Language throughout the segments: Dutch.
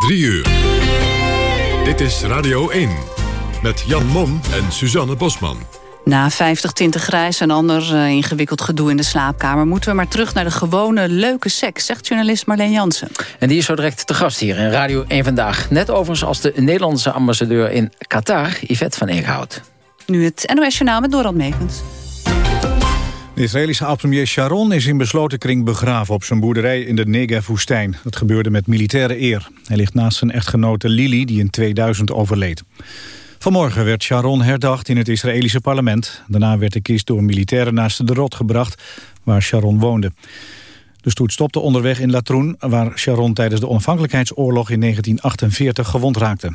3 uur. Dit is Radio 1 met Jan Mom en Suzanne Bosman. Na 50 tinten grijs en ander uh, ingewikkeld gedoe in de slaapkamer... moeten we maar terug naar de gewone leuke seks, zegt journalist Marleen Jansen. En die is zo direct te gast hier in Radio 1 Vandaag. Net overigens als de Nederlandse ambassadeur in Qatar, Yvette van Eekhout. Nu het NOS Journaal met Dorald Meekens. De Israëlische oud-premier Sharon is in besloten kring begraven op zijn boerderij in de Negev-woestijn. Dat gebeurde met militaire eer. Hij ligt naast zijn echtgenote Lili, die in 2000 overleed. Vanmorgen werd Sharon herdacht in het Israëlische parlement. Daarna werd de kist door militairen naast de rot gebracht, waar Sharon woonde. De stoet stopte onderweg in Latroen, waar Sharon tijdens de onafhankelijkheidsoorlog in 1948 gewond raakte.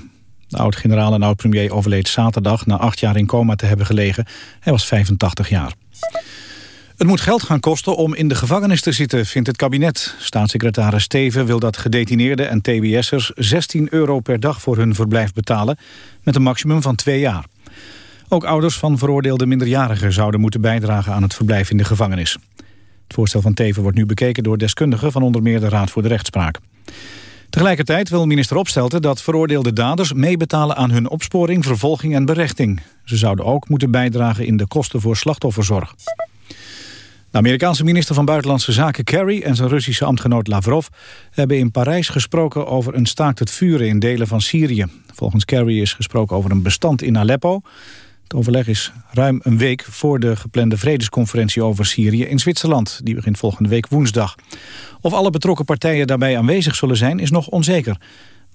De oud-generaal en oud-premier overleed zaterdag na acht jaar in coma te hebben gelegen. Hij was 85 jaar. Het moet geld gaan kosten om in de gevangenis te zitten, vindt het kabinet. Staatssecretaris Steven wil dat gedetineerden en tbs'ers 16 euro per dag voor hun verblijf betalen, met een maximum van twee jaar. Ook ouders van veroordeelde minderjarigen zouden moeten bijdragen aan het verblijf in de gevangenis. Het voorstel van Teven wordt nu bekeken door deskundigen van onder meer de Raad voor de Rechtspraak. Tegelijkertijd wil minister Opstelten dat veroordeelde daders meebetalen aan hun opsporing, vervolging en berechting. Ze zouden ook moeten bijdragen in de kosten voor slachtofferzorg. De Amerikaanse minister van Buitenlandse Zaken Kerry en zijn Russische ambtgenoot Lavrov hebben in Parijs gesproken over een staakt het vuren in delen van Syrië. Volgens Kerry is gesproken over een bestand in Aleppo. Het overleg is ruim een week voor de geplande vredesconferentie over Syrië in Zwitserland. Die begint volgende week woensdag. Of alle betrokken partijen daarbij aanwezig zullen zijn is nog onzeker.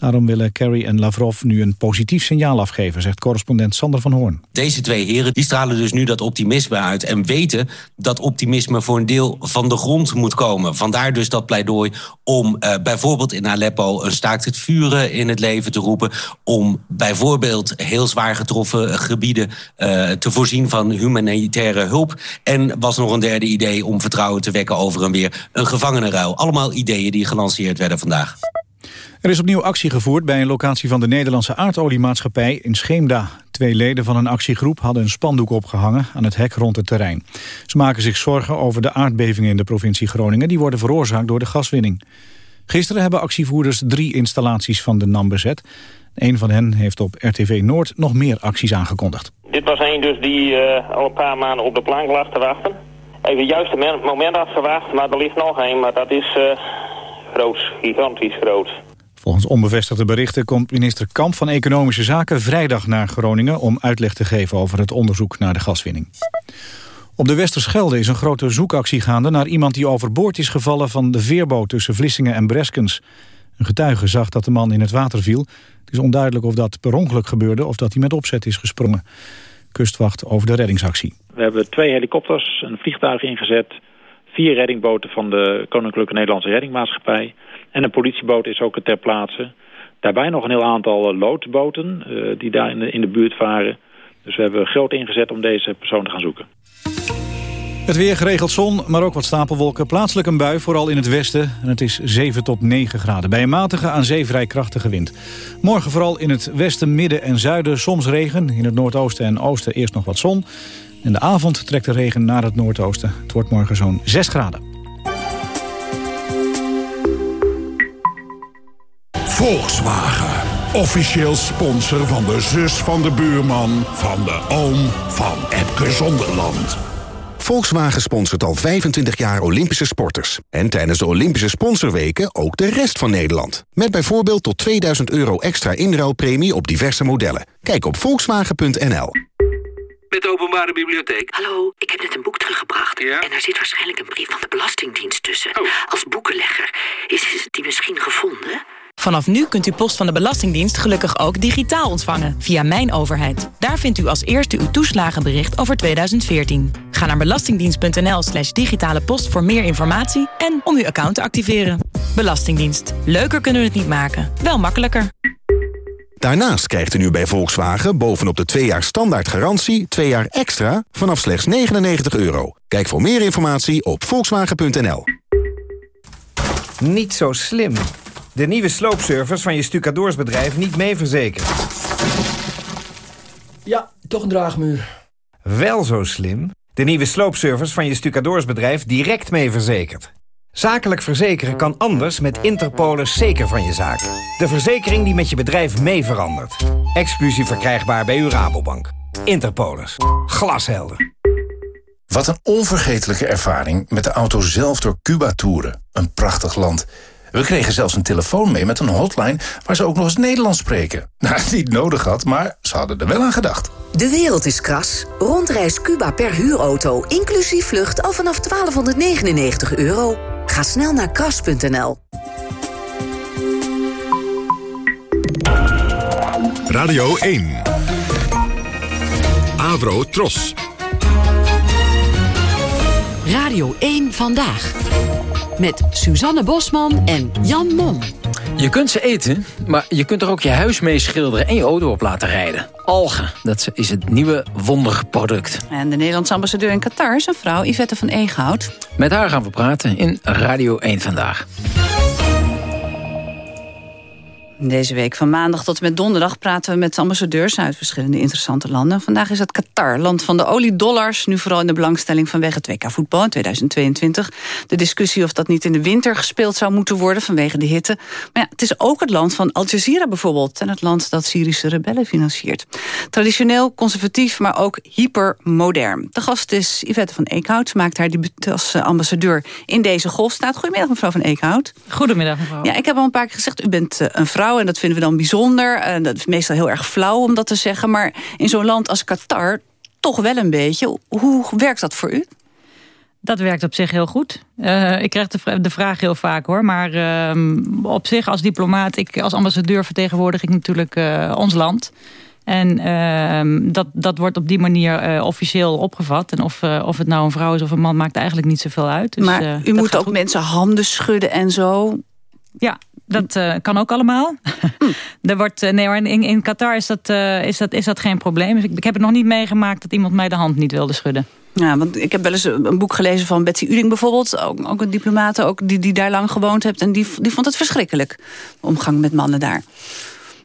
Daarom willen Kerry en Lavrov nu een positief signaal afgeven, zegt correspondent Sander van Hoorn. Deze twee heren die stralen dus nu dat optimisme uit en weten dat optimisme voor een deel van de grond moet komen. Vandaar dus dat pleidooi om uh, bijvoorbeeld in Aleppo een staakt het vuren in het leven te roepen. Om bijvoorbeeld heel zwaar getroffen gebieden uh, te voorzien van humanitaire hulp. En was nog een derde idee om vertrouwen te wekken over en weer een gevangenenruil. Allemaal ideeën die gelanceerd werden vandaag. Er is opnieuw actie gevoerd bij een locatie van de Nederlandse aardoliemaatschappij in Scheemda. Twee leden van een actiegroep hadden een spandoek opgehangen aan het hek rond het terrein. Ze maken zich zorgen over de aardbevingen in de provincie Groningen. Die worden veroorzaakt door de gaswinning. Gisteren hebben actievoerders drie installaties van de NAM bezet. Een van hen heeft op RTV Noord nog meer acties aangekondigd. Dit was een dus die uh, al een paar maanden op de plank lag te wachten. Even juist het moment afgewacht, maar er ligt nog een. Maar dat is uh, groot, gigantisch groot. Volgens onbevestigde berichten komt minister Kamp van Economische Zaken vrijdag naar Groningen om uitleg te geven over het onderzoek naar de gaswinning. Op de Westerschelde is een grote zoekactie gaande naar iemand die overboord is gevallen van de veerboot tussen Vlissingen en Breskens. Een getuige zag dat de man in het water viel. Het is onduidelijk of dat per ongeluk gebeurde of dat hij met opzet is gesprongen. Kustwacht over de reddingsactie. We hebben twee helikopters, een vliegtuig ingezet, vier reddingboten van de Koninklijke Nederlandse Reddingmaatschappij en een politieboot is ook ter plaatse. Daarbij nog een heel aantal loodboten uh, die daar in de, in de buurt varen. Dus we hebben groot ingezet om deze persoon te gaan zoeken. Het weer geregeld zon, maar ook wat stapelwolken. Plaatselijk een bui, vooral in het westen. En het is 7 tot 9 graden. Bij een matige aan zee vrij krachtige wind. Morgen vooral in het westen, midden en zuiden soms regen. In het noordoosten en oosten eerst nog wat zon. In de avond trekt de regen naar het noordoosten. Het wordt morgen zo'n 6 graden. Volkswagen. Officieel sponsor van de zus van de buurman... van de oom van Epke Zonderland. Volkswagen sponsort al 25 jaar Olympische sporters. En tijdens de Olympische sponsorweken ook de rest van Nederland. Met bijvoorbeeld tot 2000 euro extra inruilpremie op diverse modellen. Kijk op volkswagen.nl. Met de openbare bibliotheek. Hallo, ik heb net een boek teruggebracht. Ja? En daar zit waarschijnlijk een brief van de Belastingdienst tussen. Oh. Als boekenlegger. Is, is die misschien gevonden? Vanaf nu kunt u post van de Belastingdienst gelukkig ook digitaal ontvangen via Mijn Overheid. Daar vindt u als eerste uw toeslagenbericht over 2014. Ga naar belastingdienst.nl slash digitale post voor meer informatie en om uw account te activeren. Belastingdienst. Leuker kunnen we het niet maken, wel makkelijker. Daarnaast krijgt u nu bij Volkswagen bovenop de 2 jaar standaard garantie 2 jaar extra vanaf slechts 99 euro. Kijk voor meer informatie op volkswagen.nl. Niet zo slim. De nieuwe sloopservice van je stucadoorsbedrijf niet mee verzekerd. Ja, toch een draagmuur. Wel zo slim. De nieuwe sloopservice van je stucadoorsbedrijf direct mee verzekerd. Zakelijk verzekeren kan anders met Interpolis zeker van je zaak. De verzekering die met je bedrijf mee verandert. Exclusief verkrijgbaar bij uw Rabobank. Interpolis. Glashelder. Wat een onvergetelijke ervaring met de auto zelf door Cuba toeren. Een prachtig land. We kregen zelfs een telefoon mee met een hotline waar ze ook nog eens Nederlands spreken. Nou, niet nodig had, maar ze hadden er wel aan gedacht. De wereld is kras. Rondreis Cuba per huurauto, inclusief vlucht, al vanaf 1299 euro. Ga snel naar kras.nl. Radio 1. Avro Tros. Radio 1 Vandaag. Met Suzanne Bosman en Jan Mom. Je kunt ze eten, maar je kunt er ook je huis mee schilderen... en je auto op laten rijden. Algen, dat is het nieuwe wonderproduct. En de Nederlandse ambassadeur in Qatar is een vrouw, Yvette van Eeghout. Met haar gaan we praten in Radio 1 Vandaag. Deze week van maandag tot en met donderdag praten we met ambassadeurs uit verschillende interessante landen. Vandaag is het Qatar, land van de oliedollars. Nu vooral in de belangstelling vanwege het WK voetbal in 2022. De discussie of dat niet in de winter gespeeld zou moeten worden vanwege de hitte. Maar ja, het is ook het land van Al Jazeera bijvoorbeeld. En het land dat Syrische rebellen financiert. Traditioneel, conservatief, maar ook hypermodern. De gast is Yvette van Eekhout. Maakt haar debuut als ambassadeur in deze golfstaat. Goedemiddag mevrouw van Eekhout. Goedemiddag mevrouw. Ja, ik heb al een paar keer gezegd, u bent eh, een vrouw en dat vinden we dan bijzonder. En dat is meestal heel erg flauw om dat te zeggen. Maar in zo'n land als Qatar toch wel een beetje. Hoe werkt dat voor u? Dat werkt op zich heel goed. Uh, ik krijg de, de, vraag heel vaak hoor. Maar uh, op zich als diplomaat, ik, als ambassadeur vertegenwoordig ik natuurlijk uh, ons land. En uh, dat, dat wordt op die manier uh, officieel opgevat. En of, of het nou een vrouw is of een man maakt eigenlijk niet zoveel uit. Dus, maar u moet ook goed. mensen handen schudden en zo. Ja, dat uh, kan ook allemaal. er wordt, uh, nee, in, in Qatar is dat, uh, is, dat, is dat geen probleem. Ik, ik heb het nog niet meegemaakt dat iemand mij de hand niet wilde schudden. Ja, want ik heb wel eens een boek gelezen van Betsy Uding bijvoorbeeld. Ook, ook een diplomaat ook, die, die daar lang gewoond heeft. En die, die vond het verschrikkelijk, de omgang met mannen daar.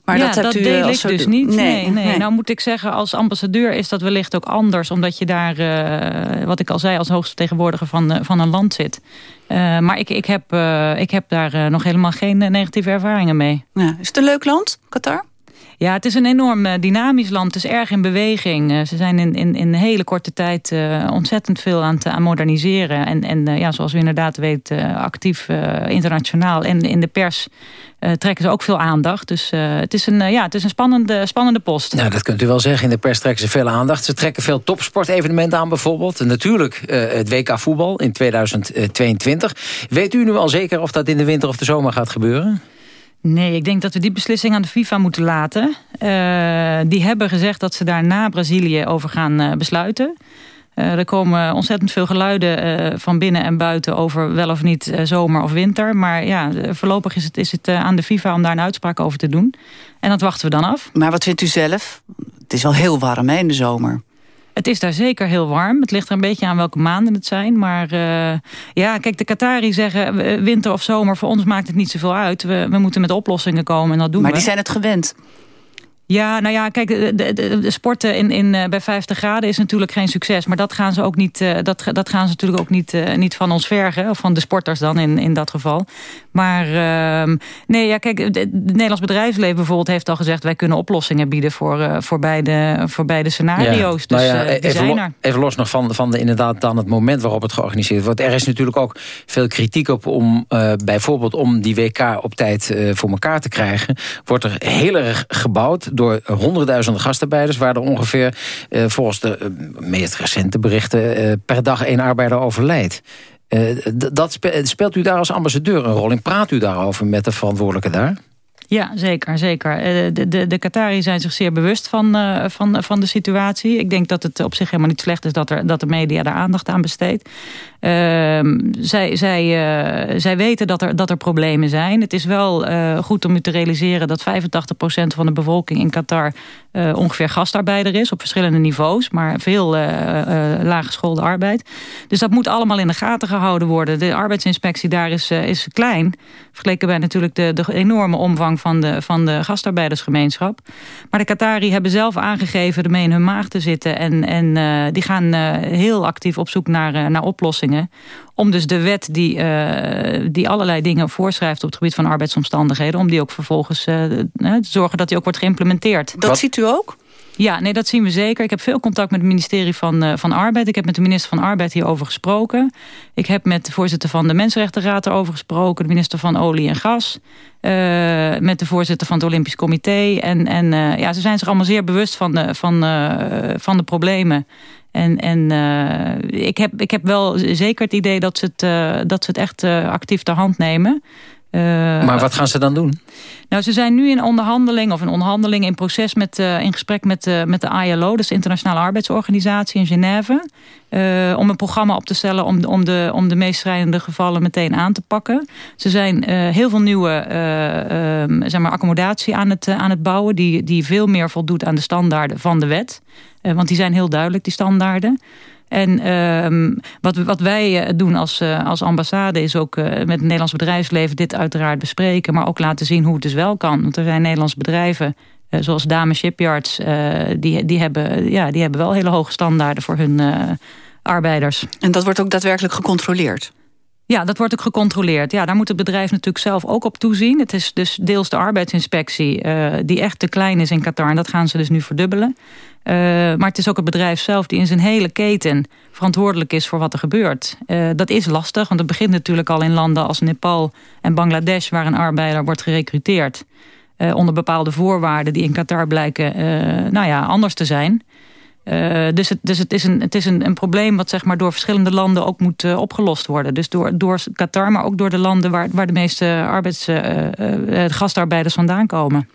Maar ja, dat, dat deel ik dus niet. Nee, nee, nee, nee, Nou moet ik zeggen, als ambassadeur is dat wellicht ook anders. Omdat je daar, uh, wat ik al zei, als hoogstvertegenwoordiger van, uh, van een land zit. Uh, maar ik, ik, heb, ik heb daar nog helemaal geen negatieve ervaringen mee. Ja, is het een leuk land, Qatar? Ja, het is een enorm dynamisch land. Het is erg in beweging. ze zijn in, in, in een hele korte tijd ontzettend veel aan het moderniseren. En, en ja, zoals u inderdaad weet, actief internationaal. En in de pers trekken ze ook veel aandacht. Dus het is een, ja, het is een spannende, spannende post. Nou, dat kunt u wel zeggen. In de pers trekken ze veel aandacht. Ze trekken veel topsportevenementen aan bijvoorbeeld. En natuurlijk het WK voetbal in 2022. Weet u nu al zeker of dat in de winter of de zomer gaat gebeuren? Nee, ik denk dat we die beslissing aan de FIFA moeten laten. die hebben gezegd dat ze daar na Brazilië over gaan besluiten. Uh, er komen ontzettend veel geluiden van binnen en buiten over wel of niet zomer of winter. Maar ja, voorlopig is het, is het aan de FIFA om daar een uitspraak over te doen. En dat wachten we dan af. Maar wat vindt u zelf? Het is wel heel warm hè, in de zomer. Het is daar zeker heel warm. Het ligt er een beetje aan welke maanden het zijn. Maar ja, kijk, de Qatari zeggen winter of zomer, voor ons maakt het niet zoveel uit. We, we moeten met oplossingen komen en dat doen maar we. Maar die zijn het gewend. Ja, nou ja, kijk, de, de, de sporten in, in, bij 50 graden is natuurlijk geen succes. Maar dat gaan ze ook niet, dat, dat gaan ze natuurlijk ook niet, uh, niet van ons vergen. Of van de sporters dan in, in dat geval. Maar uh, nee, ja, kijk, het Nederlands bedrijfsleven bijvoorbeeld heeft al gezegd... wij kunnen oplossingen bieden voor, uh, voor, beide, voor beide scenario's. Ja, dus nou ja, even, zijn er. even los nog van, van de, inderdaad dan het moment waarop het georganiseerd wordt. Er is natuurlijk ook veel kritiek op om bijvoorbeeld om die WK op tijd voor elkaar te krijgen. Wordt er heel erg gebouwd door honderdduizenden gastarbeiders... waar er ongeveer, uh, volgens de uh, meest recente berichten... Uh, per dag één arbeider overlijdt. dat speelt, speelt u daar als ambassadeur een rol in? Praat u daarover met de verantwoordelijke daar? Ja, zeker. zeker. De, de, de Qatari zijn zich zeer bewust van, uh, van, van de situatie. Ik denk dat het op zich helemaal niet slecht is dat, er, dat de media daar aandacht aan besteedt. Uh, zij, zij, uh, zij weten dat er, dat er problemen zijn. Het is wel goed om u te realiseren dat 85% van de bevolking in Qatar ongeveer gastarbeider is. Op verschillende niveaus, maar veel laaggeschoolde arbeid. Dus dat moet allemaal in de gaten gehouden worden. De arbeidsinspectie daar is, is klein. Vergeleken bij natuurlijk de, de enorme omvang belang van de, van de gastarbeidersgemeenschap. Maar de Qatari hebben zelf aangegeven ermee in hun maag te zitten. En, en uh, die gaan uh, heel actief op zoek naar, uh, naar oplossingen. Om dus de wet die, die allerlei dingen voorschrijft op het gebied van arbeidsomstandigheden... om die ook vervolgens te zorgen dat die ook wordt geïmplementeerd. Dat Wat? ziet u ook? Ja, nee, dat zien we zeker. Ik heb veel contact met het ministerie van, uh, van Arbeid. Ik heb met de minister van Arbeid hierover gesproken. Ik heb met de voorzitter van de Mensenrechtenraad erover gesproken. De minister van Olie en Gas. Uh, met de voorzitter van het Olympisch Comité. En, en uh, ja, ze zijn zich allemaal zeer bewust van de, van, van de problemen. En, en ik, heb, ik heb wel zeker het idee dat ze het, dat ze het echt actief ter hand nemen. Uh, maar wat gaan ze dan doen? Nou, ze zijn nu in onderhandeling of in onderhandeling in proces met, uh, in gesprek met, uh, met de ILO, dus de Internationale Arbeidsorganisatie in Genève, om een programma op te stellen om, om, de, om de meest schrijnende gevallen meteen aan te pakken. Ze zijn heel veel nieuwe ehm, zeg maar, accommodatie aan het, aan het bouwen, die, die veel meer voldoet aan de standaarden van de wet. want die zijn heel duidelijk, die standaarden. En uh, wat, wat wij eh, doen als, uh, als ambassade is ook uh, met het Nederlands bedrijfsleven dit uiteraard bespreken. Maar ook laten zien hoe het dus wel kan. Want er zijn Nederlandse bedrijven zoals Dame Shipyards. die, die, hebben, ja, die hebben wel hele hoge standaarden voor hun arbeiders. En dat wordt ook daadwerkelijk gecontroleerd? Ja, dat wordt ook gecontroleerd. Ja, daar moet het bedrijf natuurlijk zelf ook op toezien. Het is dus deels de arbeidsinspectie die echt te klein is in Qatar. En dat gaan ze dus nu verdubbelen. Uh, maar het is ook het bedrijf zelf die in zijn hele keten verantwoordelijk is voor wat er gebeurt. Uh, dat is lastig, want het begint natuurlijk al in landen als Nepal en Bangladesh... waar een arbeider wordt gerecruiteerd onder bepaalde voorwaarden... die in Qatar blijken nou ja, anders te zijn. Dus het, dus het is, een, het is een, een probleem wat zeg maar, door verschillende landen ook moet opgelost worden. Dus door, door Qatar, maar ook door de landen waar, waar de meeste arbeids, gastarbeiders vandaan komen.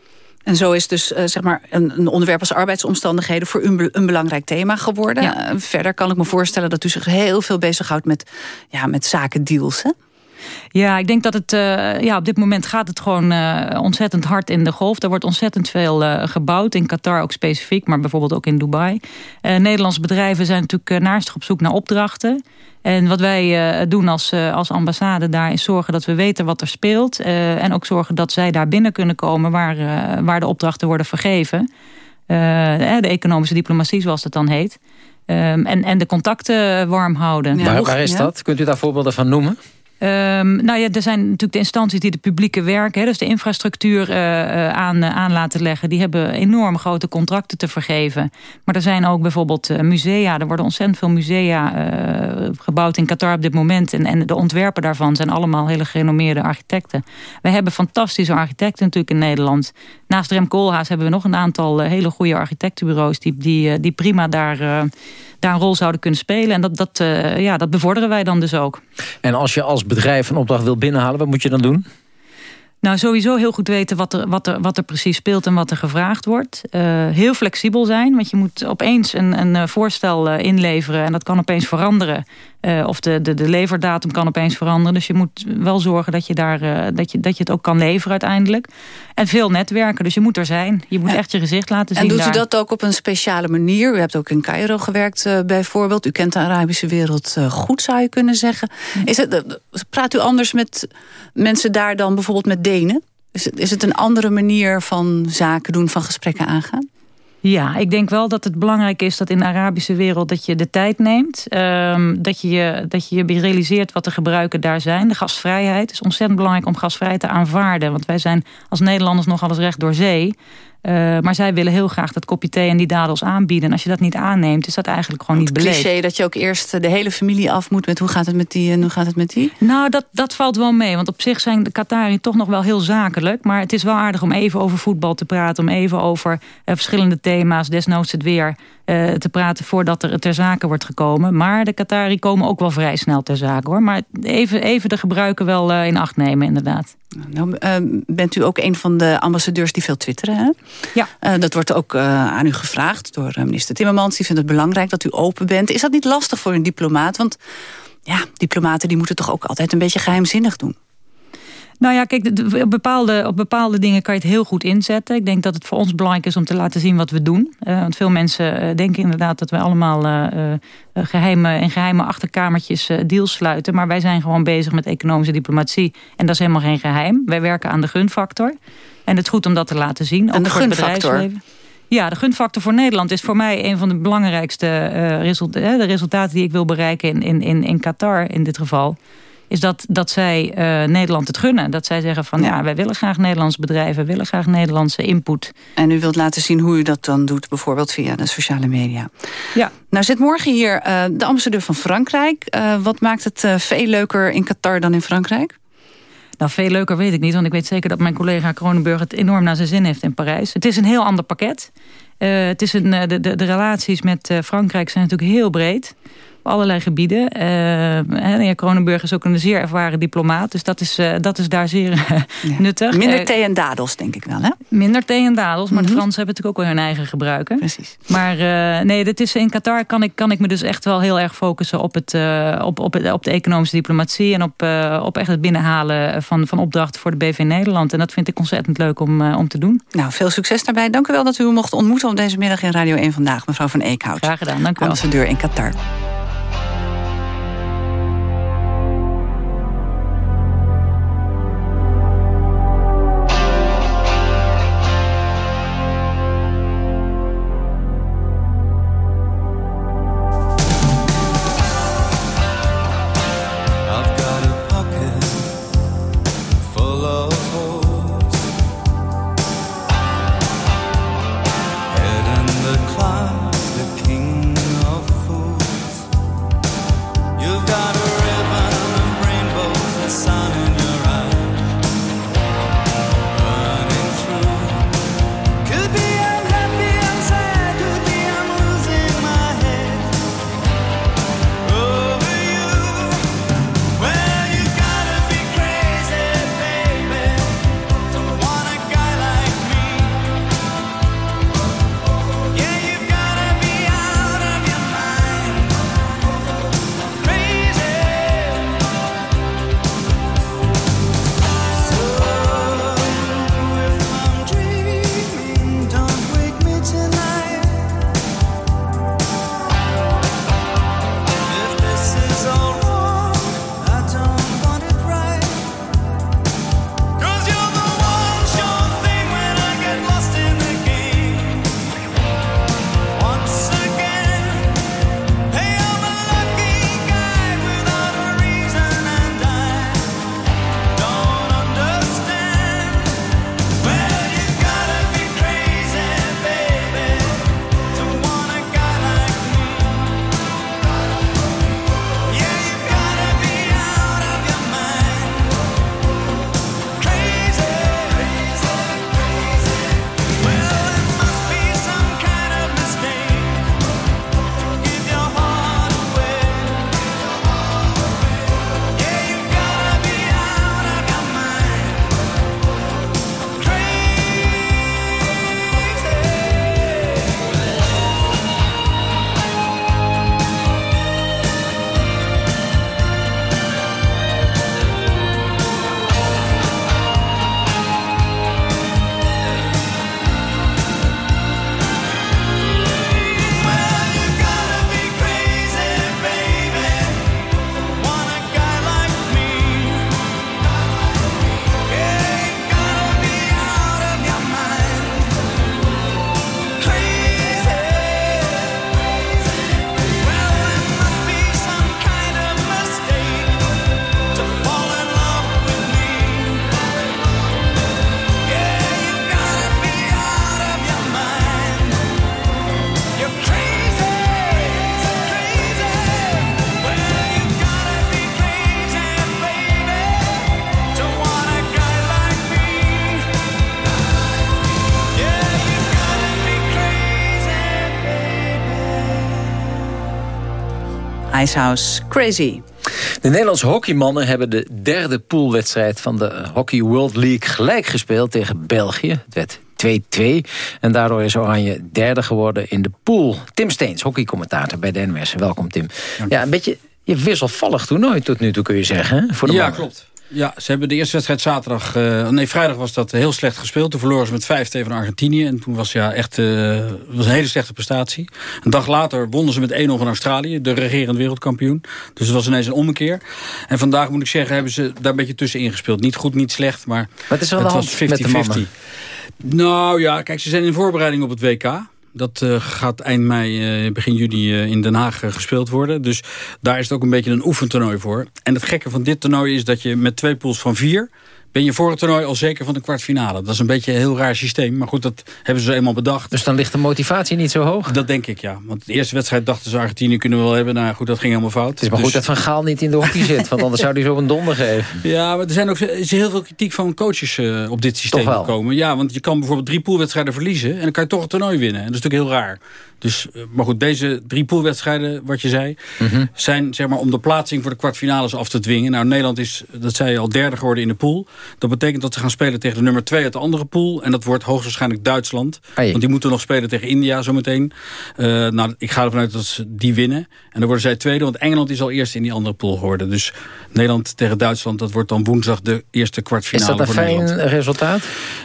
En zo is dus zeg maar een, een, onderwerp als arbeidsomstandigheden... voor u een, belangrijk thema geworden. Ja. Verder kan ik me voorstellen dat u zich heel veel bezighoudt... met, ja, met zakendeals, hè? Ja, ik denk dat het uh, ja, op dit moment gaat het gewoon uh, ontzettend hard in de golf. Er wordt ontzettend veel uh, gebouwd, in Qatar ook specifiek, maar bijvoorbeeld ook in Dubai. Nederlandse bedrijven zijn natuurlijk naastig op zoek naar opdrachten. En wat wij doen als, als ambassade daar is zorgen dat we weten wat er speelt. en ook zorgen dat zij daar binnen kunnen komen waar, waar de opdrachten worden vergeven. de economische diplomatie zoals dat dan heet. Um, en, en de contacten warm houden. Ja, waar, waar is dat? Kunt u daar voorbeelden van noemen? Um, nou ja, er zijn natuurlijk de instanties die de publieke werken, dus de infrastructuur uh, aan, uh, aan laten leggen. Die hebben enorm grote contracten te vergeven. Maar er zijn ook bijvoorbeeld musea. Er worden ontzettend veel musea gebouwd in Qatar op dit moment. En, en de ontwerpen daarvan zijn allemaal hele gerenommeerde architecten. Wij hebben fantastische architecten natuurlijk in Nederland. Naast Rem Koolhaas hebben we nog een aantal hele goede architectenbureaus die, die, die prima daar daar een rol zouden kunnen spelen. En dat, dat, uh, ja, dat bevorderen wij dan dus ook. En als je als bedrijf een opdracht wil binnenhalen, wat moet je dan doen? Nou, sowieso heel goed weten wat er, wat er, wat er precies speelt en wat er gevraagd wordt. Uh, heel flexibel zijn, want je moet opeens een, een eh, voorstel uh, inleveren... en dat kan opeens veranderen. Uh, of de, de, de leverdatum kan opeens veranderen. Dus je moet wel zorgen dat je, daar, uh, dat je, dat je het ook kan leveren uiteindelijk. En veel netwerken, dus je moet er zijn. Je moet echt je gezicht laten zien En doet daar. u dat ook op een speciale manier? U hebt ook in Cairo gewerkt uh, bijvoorbeeld. U kent de Arabische wereld goed, zou je kunnen zeggen. Is het, praat u anders met mensen daar dan bijvoorbeeld met Denen? Is het, is het een andere manier van zaken doen, van gesprekken aangaan? Ja, ik denk wel dat het belangrijk is dat in de Arabische wereld dat je de tijd neemt. Um, dat, je, dat je realiseert wat de gebruiken daar zijn. De gasvrijheid is ontzettend belangrijk om gasvrijheid te aanvaarden. Want wij zijn als Nederlanders nog alles recht door zee. Uh, maar zij willen heel graag dat kopje thee en die dadels aanbieden. En als je dat niet aanneemt, is dat eigenlijk gewoon niet beleefd. cliché dat je ook eerst de hele familie af moet met hoe gaat het met die en hoe gaat het met die? Nou, dat, dat valt wel mee. Want op zich zijn de Qatari toch nog wel heel zakelijk. Maar het is wel aardig om even over voetbal te praten. Om even over uh, verschillende thema's, desnoods het weer uh, te praten voordat er ter zake wordt gekomen. Maar de Qatari komen ook wel vrij snel ter zake hoor. Maar even, even de gebruiken wel in acht nemen inderdaad. Nou, uh, bent u ook een van de ambassadeurs die veel twitteren, hè? Ja. Uh, dat wordt ook aan u gevraagd door minister Timmermans. Die vindt het belangrijk dat u open bent. Is dat niet lastig voor een diplomaat? Want ja, diplomaten die moeten toch ook altijd een beetje geheimzinnig doen? Nou ja, kijk, op bepaalde, op bepaalde dingen kan je het heel goed inzetten. Ik denk dat het voor ons belangrijk is om te laten zien wat we doen. Uh, want veel mensen uh, denken inderdaad dat we allemaal uh, geheime, in geheime achterkamertjes deals sluiten. Maar wij zijn gewoon bezig met economische diplomatie. En dat is helemaal geen geheim. Wij werken aan de gunfactor. En het is goed om dat te laten zien. En de gunfactor? Ja, de gunfactor voor Nederland is voor mij een van de belangrijkste resultaten, de resultaten die ik wil bereiken in, in, in Qatar in dit geval is dat, dat zij uh, Nederland het gunnen. Dat zij zeggen van ja. wij willen graag Nederlandse bedrijven, willen graag Nederlandse input. En u wilt laten zien hoe u dat dan doet, bijvoorbeeld via de sociale media. Ja. Nou zit morgen hier uh, de ambassadeur van Frankrijk. Uh, wat maakt het veel leuker in Qatar dan in Frankrijk? Nou, veel leuker weet ik niet, want ik weet zeker dat mijn collega Kronenburg het enorm naar zijn zin heeft in Parijs. Het is een heel ander pakket. het is een, de, de, de relaties met Frankrijk zijn natuurlijk heel breed op allerlei gebieden. Uh, heer Kronenburg is ook een zeer ervaren diplomaat. Dus dat is, uh, dat is daar zeer nuttig. Minder thee en dadels, denk ik wel, hè? Minder thee en dadels. Maar mm -hmm. de Fransen hebben natuurlijk ook wel hun eigen gebruiken. Precies. Maar nee, dit is, in Qatar kan ik, kan ik me dus echt wel heel erg focussen... op, het, op, op, het, op de economische diplomatie... en op, op echt het binnenhalen van, van opdrachten voor de BV Nederland. En dat vind ik ontzettend leuk om, om te doen. Nou, veel succes daarbij. Dank u wel dat u mocht ontmoeten op deze middag in Radio 1 Vandaag. Mevrouw van Eekhout. Graag gedaan, dank u wel. Ambassadeur in Qatar. Icehouse. Crazy. De Nederlandse hockeymannen hebben de derde poolwedstrijd... van de Hockey World League gelijk gespeeld tegen België. Het werd 2-2. En daardoor is Oranje derde geworden in de pool. Tim Steens, hockeycommentator bij de Welkom Tim. Ja, een beetje je wisselvallig toernooi tot nu toe kun je zeggen. Voor de ja, mannen. klopt. Ja, ze hebben de eerste wedstrijd zaterdag... Uh, nee, vrijdag was dat heel slecht gespeeld. Toen verloren ze met 5-2 van Argentinië. En toen was ja echt uh, was een hele slechte prestatie. Een dag later wonnen ze met 1-0 van Australië. De regerend wereldkampioen. Dus het was ineens een ommekeer. En vandaag moet ik zeggen, hebben ze daar een beetje tussenin gespeeld. Niet goed, niet slecht, maar Wat is er het was 50-50. Nou ja, kijk, ze zijn in voorbereiding op het WK. Dat uh, gaat eind mei, uh, begin juni uh, in Den Haag gespeeld worden. Dus daar is het ook een beetje een oefentoernooi voor. En het gekke van dit toernooi is dat je met twee pools van vier ben je voor het toernooi al zeker van de kwartfinale. Dat is een beetje een heel raar systeem. Maar goed, dat hebben ze eenmaal bedacht. Dus dan ligt de motivatie niet zo hoog? Dat denk ik, ja. Want de eerste wedstrijd dachten ze Argentinië kunnen we wel hebben. Nou goed, dat ging helemaal fout. Het is maar dus... goed dat Van Gaal niet in de hockey zit. Want anders zou hij zo een donder geven. Ja, maar er zijn ook er is heel veel kritiek van coaches uh, op dit systeem gekomen. Ja, want je kan bijvoorbeeld drie poolwedstrijden verliezen. En dan kan je toch het toernooi winnen. En dat is natuurlijk heel raar. Dus, maar goed, deze drie poolwedstrijden, wat je zei... Mm -hmm. zijn zeg maar, om de plaatsing voor de kwartfinales af te dwingen. Nou, Nederland is, dat zei je al, derde geworden in de pool. Dat betekent dat ze gaan spelen tegen de nummer twee uit de andere pool. En dat wordt hoogstwaarschijnlijk Duitsland. Hey. Want die moeten nog spelen tegen India zometeen. Uh, nou, ik ga ervan uit dat ze die winnen. En dan worden zij tweede, want Engeland is al eerst in die andere pool geworden. Dus Nederland tegen Duitsland, dat wordt dan woensdag de eerste kwartfinale Is dat een voor fijn Nederland. resultaat?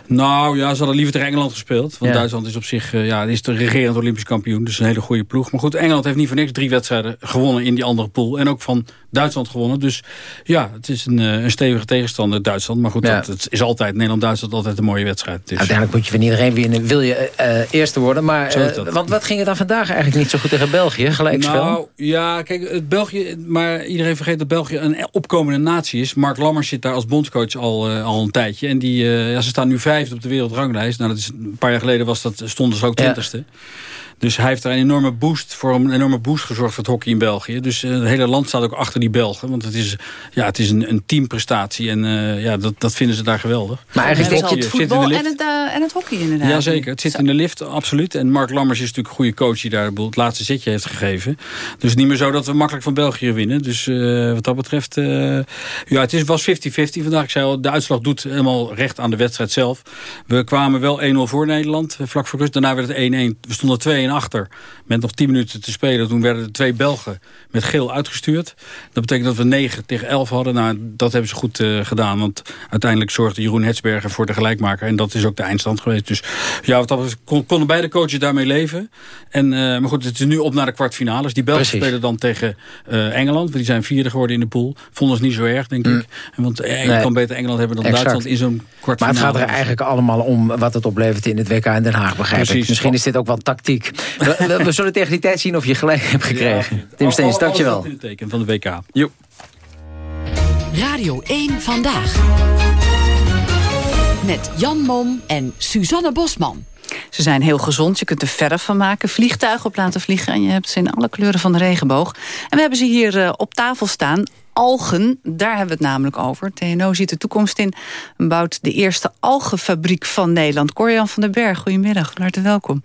Nou ja, ze hadden liever tegen Engeland gespeeld. Want Ja. Duitsland is op zich, uh, ja, is de regerend Olympisch kampioen. Dus een hele goede ploeg. Maar goed, Engeland heeft niet voor niks drie wedstrijden gewonnen in die andere pool. En ook van Duitsland gewonnen. Dus ja, het is een, uh, een stevige tegenstander, Duitsland. Maar goed, Ja. dat, het is altijd, Nederland-Duitsland altijd een mooie wedstrijd. Dus, Uiteindelijk moet je van iedereen winnen. Wil je eh, eh, eerste worden. Maar, eh, want wat ging er dan vandaag eigenlijk niet zo goed tegen België? Gelijkspel? Nou, ja, kijk, het België, maar iedereen vergeet dat België een opkomende natie is. Mark Lammers zit daar als bondscoach al, eh, al een tijdje. En die, eh, ja, ze staan nu vijfde op de wereldranglijst. Nou, dat is, een paar jaar geleden was dat, stonden ze ook Ja. Dus hij heeft daar een enorme boost voor een enorme boost gezorgd voor het hockey in België. Dus eh, het hele land staat ook achter die Belgen. Want het is, ja, het is een, een teamprestatie. En eh, ja, dat, dat vinden ze daar geweldig. Maar eigenlijk het zit in de voetbal lift. en het, en het hockey inderdaad. Jazeker, het zit in de lift, absoluut. En Mark Lammers is natuurlijk een goede coach die daar het laatste zetje heeft gegeven. Dus het niet meer zo dat we makkelijk van België winnen. Dus eh, wat dat betreft, ja, het is, was 50-50 vandaag. Ik zei al, de uitslag doet helemaal recht aan de wedstrijd zelf. We kwamen wel 1-0 voor Nederland, vlak voor rust. Daarna werd het 1-1. We stonden 2-1 achter. Met nog 10 minuten te spelen. Toen werden de twee Belgen met geel uitgestuurd. Dat betekent dat we 9 tegen 11 hadden. Nou, dat hebben ze goed eh, gedaan. Want uiteindelijk zorgde Jeroen Hetsberger voor de gelijkmaker. En dat is ook de eindstand geweest. Dus ja, wat dat kon, konden beide coaches daarmee leven. En, eh, maar goed, het is nu op naar de kwartfinales. Die Belgen Precies. spelen dan tegen eh, Engeland. Want die zijn vierde geworden in de pool. Vonden ze niet zo erg, denk ik. En Want je Nee. kan beter Engeland hebben dan Exact. Duitsland in zo'n Maar kwartfinale. het gaat er eigenlijk allemaal om wat het oplevert in het WK in Den Haag, begrijp ik. Misschien is dit ook wel tactiek. We, we- we zullen tegen die tijd zien of je gelijk hebt gekregen. Tim Steens, dankjewel. alles staat in het teken van de WK. Jo. Radio 1 Vandaag. Met Jan Mom en Suzanne Bosman. Ze zijn heel gezond, je kunt er verf van maken, vliegtuigen op laten vliegen... en je hebt ze in alle kleuren van de regenboog. En we hebben ze hier eh, op tafel staan. Algen, daar hebben we het namelijk over. TNO ziet de toekomst in en bouwt de eerste algenfabriek van Nederland. Corian van den Berg, goedemiddag, van harte welkom.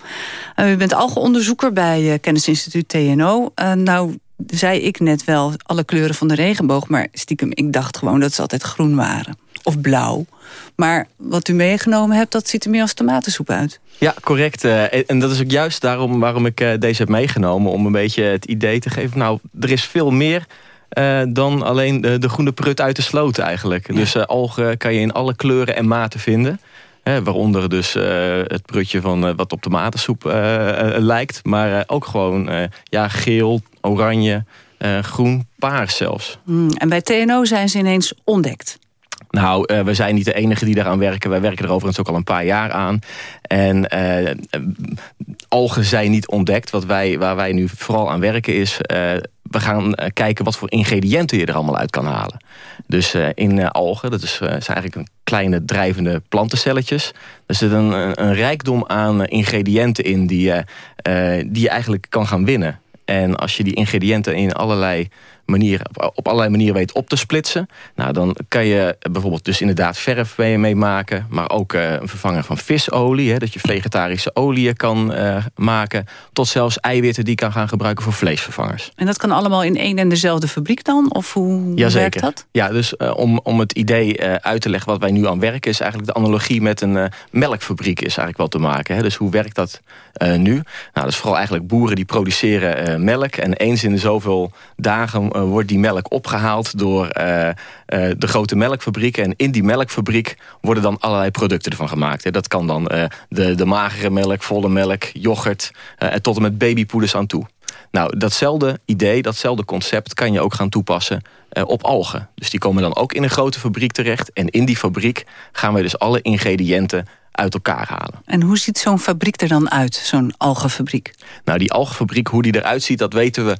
Eh, u bent algenonderzoeker bij eh, Kennisinstituut TNO. Eh, nou, zei ik net wel alle kleuren van de regenboog... maar stiekem, ik dacht gewoon dat ze altijd groen waren. Of blauw. Maar wat u meegenomen hebt, dat ziet er meer als tomatensoep uit. Ja, correct. En- dat is ook juist daarom waarom ik deze heb meegenomen. Om een beetje het idee te geven. Nou, er is veel meer eh, dan alleen de, de groene prut uit de sloot eigenlijk. Dus eh, algen kan je in alle kleuren en maten vinden. Hè, waaronder dus eh, het prutje van eh, wat op tomatensoep eh, eh, lijkt. Maar eh, ook gewoon eh, ja, geel, oranje, eh, groen, paars zelfs. Hmm, en bij TNO zijn ze ineens ontdekt. Nou, eh, we zijn niet de enige die daaraan werken. Wij werken er overigens ook al een paar jaar aan. En eh, algen zijn niet ontdekt. Wat wij, waar wij nu vooral aan werken is... eh, we gaan kijken wat voor ingrediënten je er allemaal uit kan halen. Dus in algen, dat is, zijn eigenlijk een kleine drijvende plantencelletjes. Er zit een, een, rijkdom aan ingrediënten in die, die je eigenlijk kan gaan winnen. En als je die ingrediënten in allerlei manieren, op allerlei manieren weet op te splitsen... Nou, dan kan je bijvoorbeeld dus inderdaad verf mee maken... maar ook eh, een vervanger van visolie, hè, dat je vegetarische oliën kan eh, maken... tot zelfs eiwitten die je kan gaan gebruiken voor vleesvervangers. En dat kan allemaal in één en dezelfde fabriek dan? Of hoe werkt dat? Ja, dus eh, om, om het idee uit te leggen wat wij nu aan werken... is eigenlijk de analogie met een melkfabriek is eigenlijk wel te maken. Hè? Dus hoe werkt dat nu? Nou, dat is vooral eigenlijk boeren die produceren melk... en eens in de zoveel dagen wordt die melk opgehaald door eh, eh, de grote melkfabrieken. En in die melkfabriek worden dan allerlei producten ervan gemaakt. Dat kan dan eh, de, de magere melk, volle melk, yoghurt... eh, en tot en met babypoeders aan toe. Nou, datzelfde idee, datzelfde concept kan je ook gaan toepassen eh, op algen. Dus die komen dan ook in een grote fabriek terecht. En in die fabriek gaan we dus alle ingrediënten uit elkaar halen. En hoe ziet zo'n fabriek er dan uit, zo'n algenfabriek? Nou, die algenfabriek, hoe die eruit ziet, dat weten we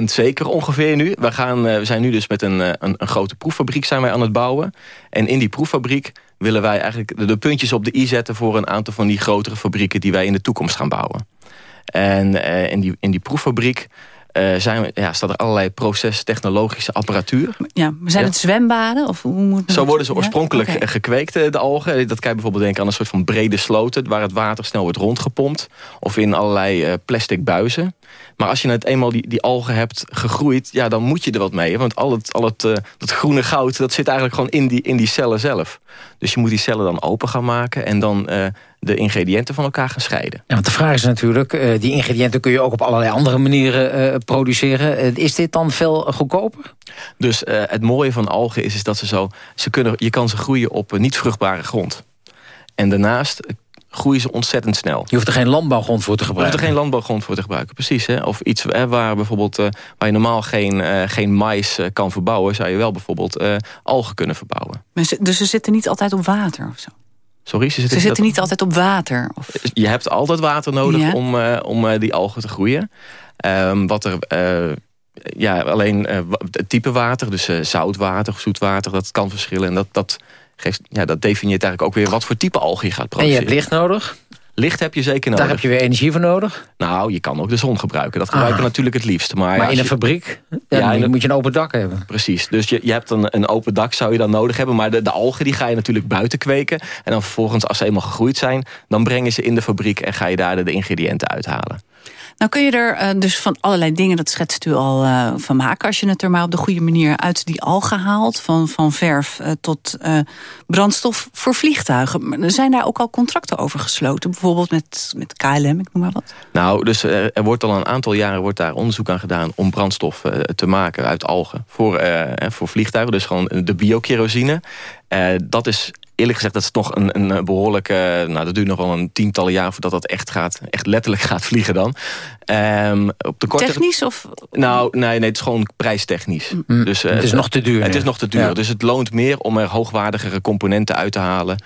80% zeker ongeveer nu. We, gaan, eh, we zijn nu dus met een, eh, een, een grote proeffabriek zijn wij aan het bouwen. En in die proeffabriek willen wij eigenlijk de, de puntjes op de i zetten... voor een aantal van die grotere fabrieken die wij in de toekomst gaan bouwen. En eh, in, die, in die proeffabriek eh, zijn we, ja, staat er allerlei procestechnologische apparatuur. Ja, maar zijn Ja. het zwembaden? Of hoe moet Zo worden ze Ja? oorspronkelijk eh, gekweekt, de algen. Dat kan je bijvoorbeeld denken aan een soort van brede sloten... waar het water snel wordt rondgepompt. Of in allerlei eh, plastic buizen. Maar als je het eenmaal die, die algen hebt gegroeid... Ja, dan moet je er wat mee. Want al het, al het eh, dat groene goud dat zit eigenlijk gewoon in die, in die cellen zelf. Dus je moet die cellen dan open gaan maken... en dan eh, de ingrediënten van elkaar gaan scheiden. Ja, want de vraag is natuurlijk, eh, die ingrediënten kun je ook op allerlei andere manieren produceren. Is dit dan veel goedkoper? Dus het mooie van algen is, is dat ze zo... Ze kunnen, je kan ze groeien op niet vruchtbare grond. En daarnaast groeien ze ontzettend snel. Je hoeft er geen landbouwgrond voor te Je hoeft gebruiken. er geen landbouwgrond voor te gebruiken, precies. Hè? Of iets hè, waar, bijvoorbeeld, eh, waar je normaal geen, eh, geen mais eh, kan verbouwen... zou je wel bijvoorbeeld eh, algen kunnen verbouwen. Maar ze- Dus ze zitten niet altijd op water of zo? Sorry, ze Ze zitten, zitten niet altijd op water? Of... Je hebt altijd water nodig Ja. om, eh, om eh, die algen te groeien. Ehm, wat er... eh, ja, alleen eh, het type water, dus eh, zoutwater, zoetwater, dat kan verschillen. En dat, dat, geeft, ja, dat definieert eigenlijk ook weer wat voor type algen je gaat En je produceren. hebt licht nodig. Licht heb je zeker nodig. Daar heb je weer energie voor nodig. Nou, je kan ook de zon gebruiken. Dat gebruiken we Ah. natuurlijk het liefst. Maar, Maar in een je- fabriek ja, dan moet je een open dak hebben. Precies, dus je, je hebt een, een open dak zou je dan nodig hebben. Maar de, de algen die ga je natuurlijk buiten kweken. En dan vervolgens, als ze eenmaal gegroeid zijn... dan breng je ze in de fabriek en ga je daar de, de ingrediënten uithalen. Nou kun je er eh, dus van allerlei dingen, dat schetst u al, eh, van maken... als je het er maar op de goede manier uit die algen haalt... van, van verf eh, tot brandstof voor vliegtuigen. Zijn daar ook al contracten over gesloten. Bijvoorbeeld met, met KLM, ik noem maar wat. Nou, dus er, wordt al een aantal jaren wordt daar onderzoek aan gedaan... om brandstof te maken uit algen voor, voor vliegtuigen. Dus gewoon de biokerosine. Eh, dat is eerlijk gezegd, dat is nog een, een behoorlijke... Nou, dat duurt nog wel een tientallen jaar voordat dat echt gaat, echt letterlijk gaat vliegen dan. Ehm, op de korte... Technisch of... Nou, nee, nee, het is gewoon prijstechnisch. Dus, eh, Het is nog te duur Het nu. is nog te duur. Ja. Dus het loont meer om er hoogwaardigere componenten uit te halen...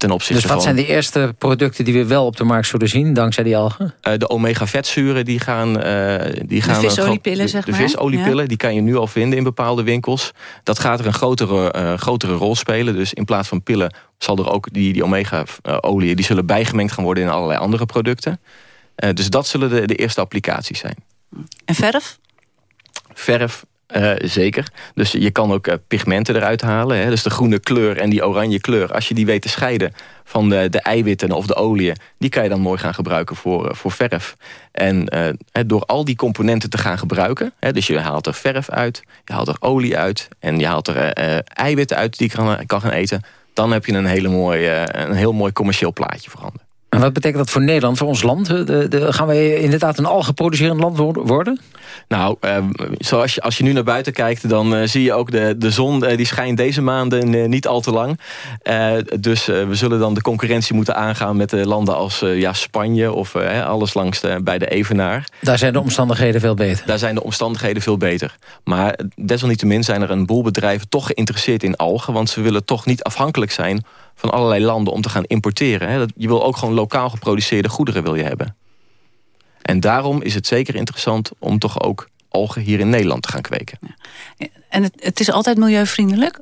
ten opzichte Dus wat van... zijn de eerste producten die we wel op de markt zullen zien... dankzij die algen? Eh, de omega-vetzuren die gaan... eh, die gaan visoliepillen, de- zeg De maar, visoliepillen, ja. die kan je nu al vinden in bepaalde winkels. Dat gaat er een grotere, eh, grotere rol spelen. Dus in plaats van pillen zal er ook die, die omega-oliën... die zullen bijgemengd gaan worden in allerlei andere producten. Eh, dus dat zullen de, de eerste applicaties zijn. En verf? Verf, eh, zeker. Dus je kan ook eh, pigmenten eruit halen. Hè? Dus de groene kleur en die oranje kleur. Als je die weet te scheiden van de, de eiwitten of de oliën... die kan je dan mooi gaan gebruiken voor, eh, voor verf. En door al die componenten te gaan gebruiken... Hè, dus je haalt er verf uit, je haalt er olie uit... en je haalt er eiwitten uit die je kan, kan gaan eten... dan heb je een, hele mooie, een heel mooi commercieel plaatje voorhanden. En wat betekent dat voor Nederland, voor ons land? De, de, gaan wij inderdaad een algeproducerend land wo- worden? Nou, eh, zoals je, als je nu naar buiten kijkt... dan eh, zie je ook de, de zon, eh, die schijnt deze maanden niet al te lang. Dus we zullen dan de concurrentie moeten aangaan... met landen als ja, Spanje of alles langs de, bij de Evenaar. Daar zijn de omstandigheden veel beter. Daar zijn de omstandigheden veel beter. Maar desalniettemin zijn er een boel bedrijven toch geïnteresseerd in algen... want ze willen toch niet afhankelijk zijn van allerlei landen om te gaan importeren. Hè. Dat- Je wil ook gewoon lokaal geproduceerde goederen wil je hebben. En daarom is het zeker interessant om toch ook algen hier in Nederland te gaan kweken. En het, het is altijd milieuvriendelijk?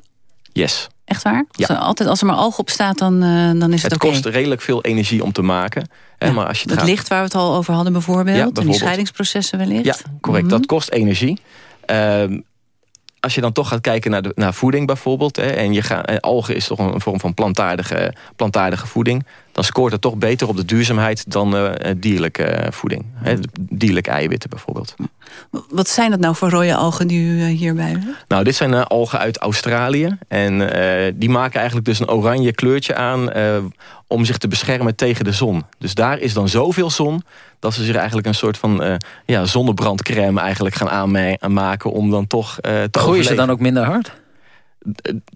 Yes. Echt waar? Ja. Er altijd, als er maar alg op staat, dan, eh, dan is het, Het kost redelijk veel energie om te maken. Hè, maar als je het Het gaat... licht waar we het al over hadden bijvoorbeeld. Ja, en die scheidingsprocessen wellicht. Ja, correct. Mhm. Dat kost energie. Ehm, als je dan toch gaat kijken naar, de, naar voeding bijvoorbeeld... Hè, en je gaat, en algen is toch een vorm van plantaardige, plantaardige voeding... dan scoort het toch beter op de duurzaamheid dan eh, dierlijke eh, voeding. Hè, dierlijke eiwitten bijvoorbeeld. Wat zijn dat nou voor rode algen die u eh, hierbij? Nou, dit zijn eh, algen uit Australië. En eh, die maken eigenlijk dus een oranje kleurtje aan... eh, om zich te beschermen tegen de zon. Dus daar is dan zoveel zon dat ze zich eigenlijk een soort van uh, ja, zonnebrandcrème eigenlijk gaan aanmaken om dan toch uh, te Groeien overleven. ze dan ook minder hard?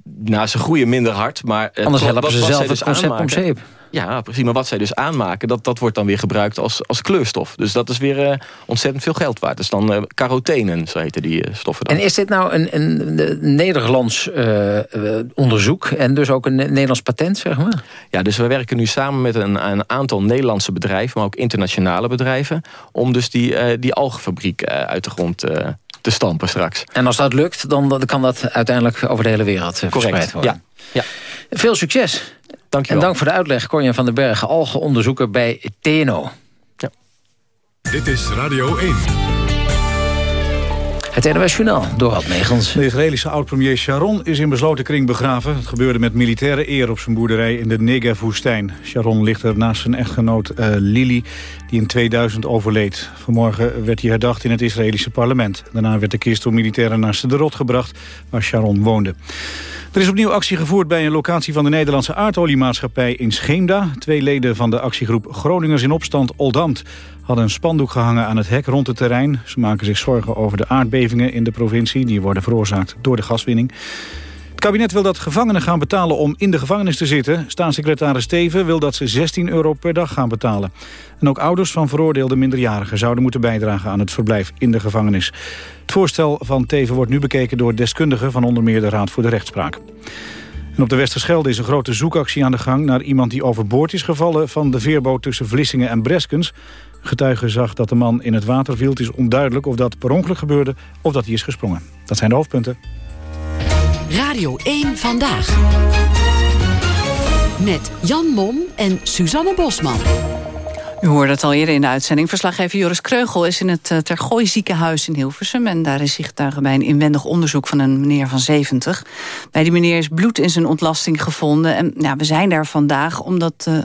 Nou, ze groeien minder hard, maar... Anders helpen ze zelf het concept om zeep. Ja, precies. Maar wat zij dus aanmaken, dat, dat wordt dan weer gebruikt als, als kleurstof. Dus dat is weer uh, ontzettend veel geld waard. Dus dan uh, carotenen, zo heten die uh, stoffen dan. En is dit nou een, een, een Nederlands onderzoek en dus ook een Nederlands patent, zeg maar? Ja, dus we werken nu samen met een, een aantal Nederlandse bedrijven, maar ook internationale bedrijven, om dus die, die algenfabriek uit de grond te stampen straks. En als dat lukt, dan, kan dat uiteindelijk over de hele wereld verspreid worden. Ja. ja. Veel succes. Dank je en dank voor de uitleg, Corjan van den Bergen, algenonderzoeker bij TNO. Ja. Dit is Radio 1. Het NOS Journaal, Dorald Megens. De Israëlische oud-premier Sharon is in besloten kring begraven. Het gebeurde met militaire eer op zijn boerderij in de Negev-woestijn. Sharon ligt er naast zijn echtgenoot uh, Lili, die in 2000 overleed. Vanmorgen werd hij herdacht in het Israëlische parlement. Daarna werd de kist door militairen naar Sderot gebracht, waar Sharon woonde. Er is opnieuw actie gevoerd bij een locatie van de Nederlandse aardoliemaatschappij in Scheemda. Twee leden van de actiegroep Groningers in opstand Oldambt hadden een spandoek gehangen aan het hek rond het terrein. Ze maken zich zorgen over de aardbevingen in de provincie. Die worden veroorzaakt door de gaswinning. Het kabinet wil dat gevangenen gaan betalen om in de gevangenis te zitten. Staatssecretaris Steven wil dat ze 16 euro per dag gaan betalen. En ook ouders van veroordeelde minderjarigen zouden moeten bijdragen aan het verblijf in de gevangenis. Het voorstel van Teven wordt nu bekeken door deskundigen van onder meer de Raad voor de Rechtspraak. En op de Westerschelde is een grote zoekactie aan de gang... naar iemand die overboord is gevallen van de veerboot tussen Vlissingen en Breskens. Getuige zag dat de man in het water viel. Het is onduidelijk of dat per ongeluk gebeurde of dat hij is gesprongen. Dat zijn de hoofdpunten. Radio 1 Vandaag. Met Jan Mom en Suzanne Bosman. U hoorde het al eerder in de uitzending. Verslaggever Joris Kreugel is in het uh, Tergooi ziekenhuis in Hilversum. En daar is getuige bij een inwendig onderzoek van een meneer van 70. Bij die meneer is bloed in zijn ontlasting gevonden. En ja, we zijn daar vandaag omdat uh,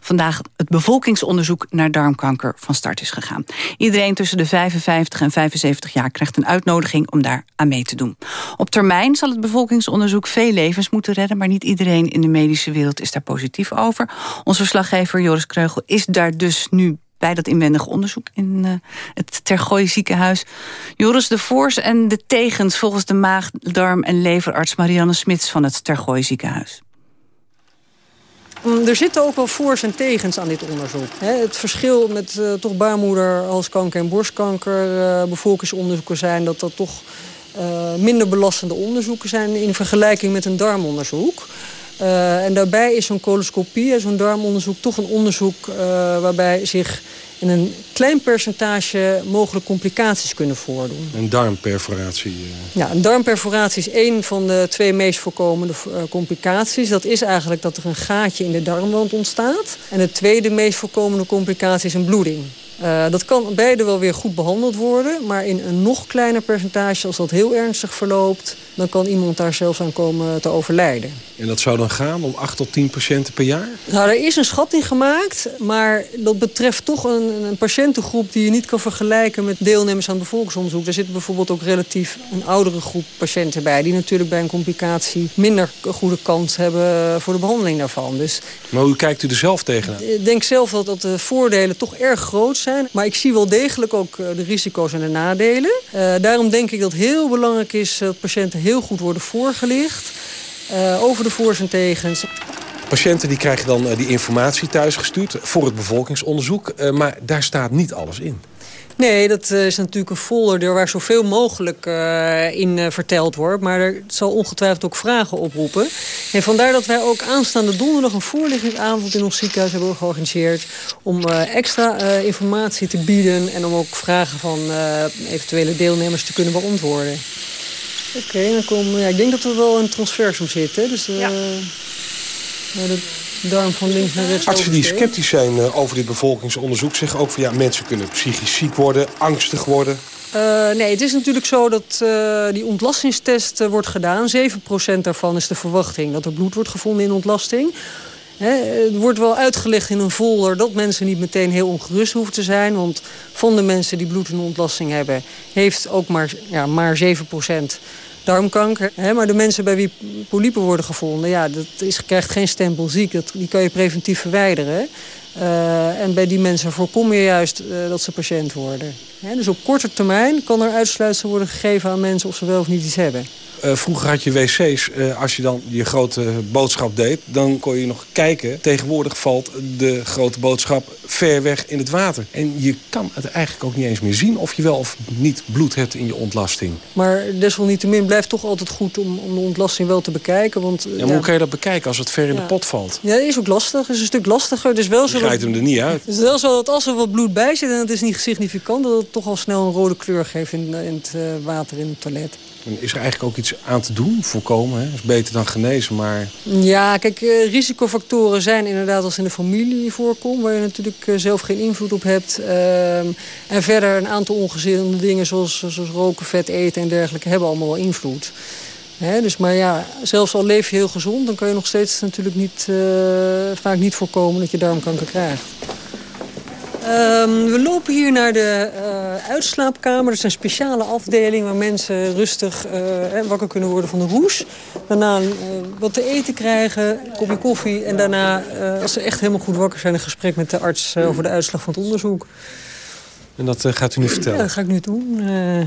vandaag het bevolkingsonderzoek naar darmkanker van start is gegaan. Iedereen tussen de 55 en 75 jaar krijgt een uitnodiging om daar aan mee te doen. Op termijn zal het bevolkingsonderzoek veel levens moeten redden. Maar niet iedereen in de medische wereld is daar positief over. Onze verslaggever Joris Kreugel is daar dus nu bij dat inwendig onderzoek in uh, het Tergooi ziekenhuis. Joris, de voors en de tegens volgens de maag, darm en leverarts Marianne Smits van het Tergooi ziekenhuis. Er zitten ook wel voors en tegens aan dit onderzoek. Het verschil met uh, toch baarmoeder, halskanker en borstkanker... Uh, bevolkingsonderzoeken zijn dat dat toch minder belastende onderzoeken zijn... in vergelijking met een darmonderzoek. Uh, en daarbij is zo'n coloscopie, zo'n darmonderzoek, toch een onderzoek uh, waarbij zich in een klein percentage mogelijk complicaties kunnen voordoen. Een darmperforatie? Uh... Ja, een darmperforatie is één van de twee meest voorkomende complicaties. Dat is eigenlijk dat er een gaatje in de darmwand ontstaat. En de tweede meest voorkomende complicatie is een bloeding. Uh, dat kan beide wel weer goed behandeld worden. Maar in een nog kleiner percentage, als dat heel ernstig verloopt... dan kan iemand daar zelfs aan komen te overlijden. En dat zou dan gaan om 8 tot 10 patiënten per jaar? Nou, er is een schatting gemaakt. Maar dat betreft toch een, een patiëntengroep die je niet kan vergelijken... met deelnemers aan bevolkingsonderzoek. Daar zit bijvoorbeeld ook relatief een oudere groep patiënten bij... die natuurlijk bij een complicatie minder goede kans hebben voor de behandeling daarvan. Dus, maar hoe kijkt u er zelf tegenaan? Ik denk zelf dat, dat de voordelen toch erg groot zijn Maar ik zie wel degelijk ook de risico's en de nadelen. Uh, daarom denk ik dat het heel belangrijk is dat patiënten heel goed worden voorgelicht. Uh, over de voor's en tegens. Patiënten die krijgen dan die informatie thuisgestuurd voor het bevolkingsonderzoek. maar daar staat niet alles in. Nee, dat is natuurlijk een folder waar zoveel mogelijk uh, in uh, verteld wordt. Maar er zal ongetwijfeld ook vragen oproepen. En vandaar dat wij ook aanstaande donderdag een voorlichtingsavond in ons ziekenhuis hebben georganiseerd. Om uh, extra informatie te bieden en om ook vragen van eventuele deelnemers te kunnen beantwoorden. Oké, okay, dan komen. Ja, ik denk dat er wel een transversum zit. Hè? Dus, ja. de darm van links naar rechts Artsen die sceptisch zijn uh, over dit bevolkingsonderzoek... zeggen ook van ja, mensen kunnen psychisch ziek worden, angstig worden. Uh, nee, het is natuurlijk zo dat uh, die ontlastingstest uh, wordt gedaan. 7% daarvan is de verwachting dat er bloed wordt gevonden in ontlasting. He, het wordt wel uitgelegd in een folder dat mensen niet meteen heel ongerust hoeven te zijn. Want van de mensen die bloed in ontlasting hebben... heeft ook maar, ja, maar 7% darmkanker. Hè, maar de mensen bij wie polypen worden gevonden, ja, dat is, krijgt geen stempel ziek. Dat, die kan je preventief verwijderen. Uh, en bij die mensen voorkom je juist uh, dat ze patiënt worden. Dus op korte termijn kan er uitsluitsel worden gegeven aan mensen of ze wel of niet iets hebben. Uh, vroeger had je wc's, uh, als je dan je grote boodschap deed... dan kon je nog kijken. Tegenwoordig valt de grote boodschap ver weg in het water. En je kan het eigenlijk ook niet eens meer zien... of je wel of niet bloed hebt in je ontlasting. Maar desalniettemin blijft toch altijd goed om, om de ontlasting wel te bekijken. Want, ja, ja, hoe kan je dat bekijken als het ver in ja. de pot valt? Ja, dat is ook lastig. Dat is een stuk lastiger. Dus wel zo je grijpt hem er niet uit. Het is wel zo dat als er wat bloed bij zit en het is niet significant... dat toch al snel een rode kleur geeft in, in het uh, water in het toilet. En is er eigenlijk ook iets aan te doen, voorkomen? Hè? Dat is beter dan genezen, maar... Ja, kijk, uh, risicofactoren zijn inderdaad als in de familie voorkomt... waar je natuurlijk zelf geen invloed op hebt. Uh, en verder een aantal ongezonde dingen zoals, zoals roken, vet eten en dergelijke... hebben allemaal wel invloed. Hè, dus, maar ja, zelfs al leef je heel gezond... dan kan je nog steeds natuurlijk niet, uh, vaak niet voorkomen dat je darmkanker krijgt. Um, we lopen hier naar de uh, uitslaapkamer. Dat is een speciale afdeling waar mensen rustig uh, wakker kunnen worden van de roes. Daarna uh, wat te eten krijgen, een kopje koffie. En daarna, als ze echt helemaal goed wakker zijn, een gesprek met de arts over de uitslag van het onderzoek. En dat gaat u nu vertellen? Ja, dat ga ik nu doen.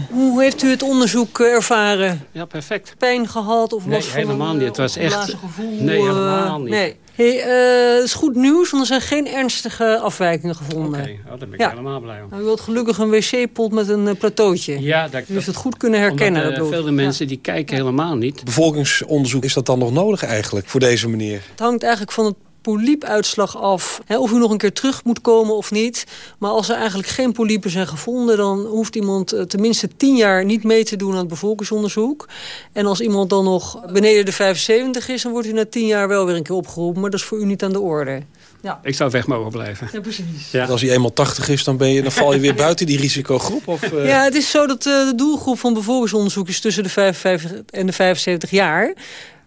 hoe heeft u het onderzoek ervaren? Ja, perfect. Pijn gehad of nee, van helemaal niet. Het was echt... Gevoel, nee, helemaal niet. Nee. Hey, uh, het is goed nieuws, want er zijn geen ernstige afwijkingen gevonden. Oké, okay. oh, daar ben ik ja. helemaal blij om. Nou, u wilt gelukkig een wc-pot met een uh, plateautje. Ja, dat, u heeft het goed kunnen herkennen. Omdat, uh, veel mensen die kijken helemaal niet. Bevolkingsonderzoek, is dat dan nog nodig eigenlijk voor deze meneer? Het hangt eigenlijk van het poliepuitslag af. Of u nog een keer terug moet komen of niet. Maar als er eigenlijk geen poliepen zijn gevonden... dan hoeft iemand uh, tenminste tien jaar niet mee te doen aan het bevolkingsonderzoek. En als iemand dan nog beneden de 75 is... dan wordt hij na tien jaar wel weer een keer opgeroepen. Maar dat is voor u niet aan de orde. Ja. Ik zou weg mogen blijven. Ja, precies. Ja. Als hij eenmaal 80 is, dan, ben je, dan val je weer buiten die risicogroep? Of, uh... Ja, het is zo dat uh, de doelgroep van bevolkingsonderzoek is tussen de 55 en de 75 jaar.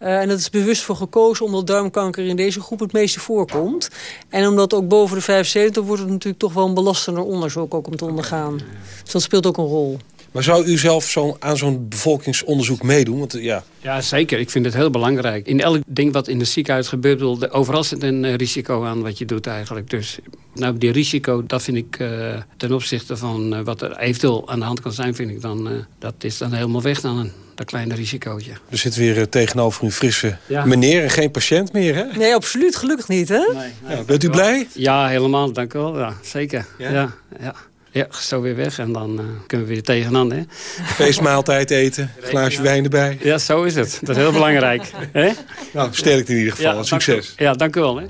Uh, en dat is bewust voor gekozen omdat darmkanker in deze groep het meeste voorkomt. En omdat ook boven de 75 wordt het natuurlijk toch wel een belastender onderzoek ook om te ondergaan. Dus dat speelt ook een rol. Maar zou u zelf zo aan zo'n bevolkingsonderzoek meedoen? Want, ja. ja, zeker. Ik vind het heel belangrijk. In elk ding wat in het ziekenhuis gebeurt... Bedoel, overal zit een uh, risico aan wat je doet eigenlijk. Dus nou, die risico, dat vind ik uh, ten opzichte van uh, wat er eventueel aan de hand kan zijn... vind ik dan, dat is dan helemaal weg dan een dat kleine risicootje. Er zit weer tegenover een frisse ja. meneer en geen patiënt meer, hè? Nee, absoluut. Gelukkig niet, hè? Nee, nee, ja, bent u blij? Ja, helemaal. Dank u wel. Ja, zeker. Ja? ja, ja. Ja, zo weer weg en dan uh, kunnen we weer tegenaan. Hè? Feestmaaltijd eten, glaasje wijn erbij. Ja, zo is het. Dat is heel belangrijk. hè? Nou, sterkt in ieder geval. Ja, Succes. Dank, ja, dank u wel. Hè?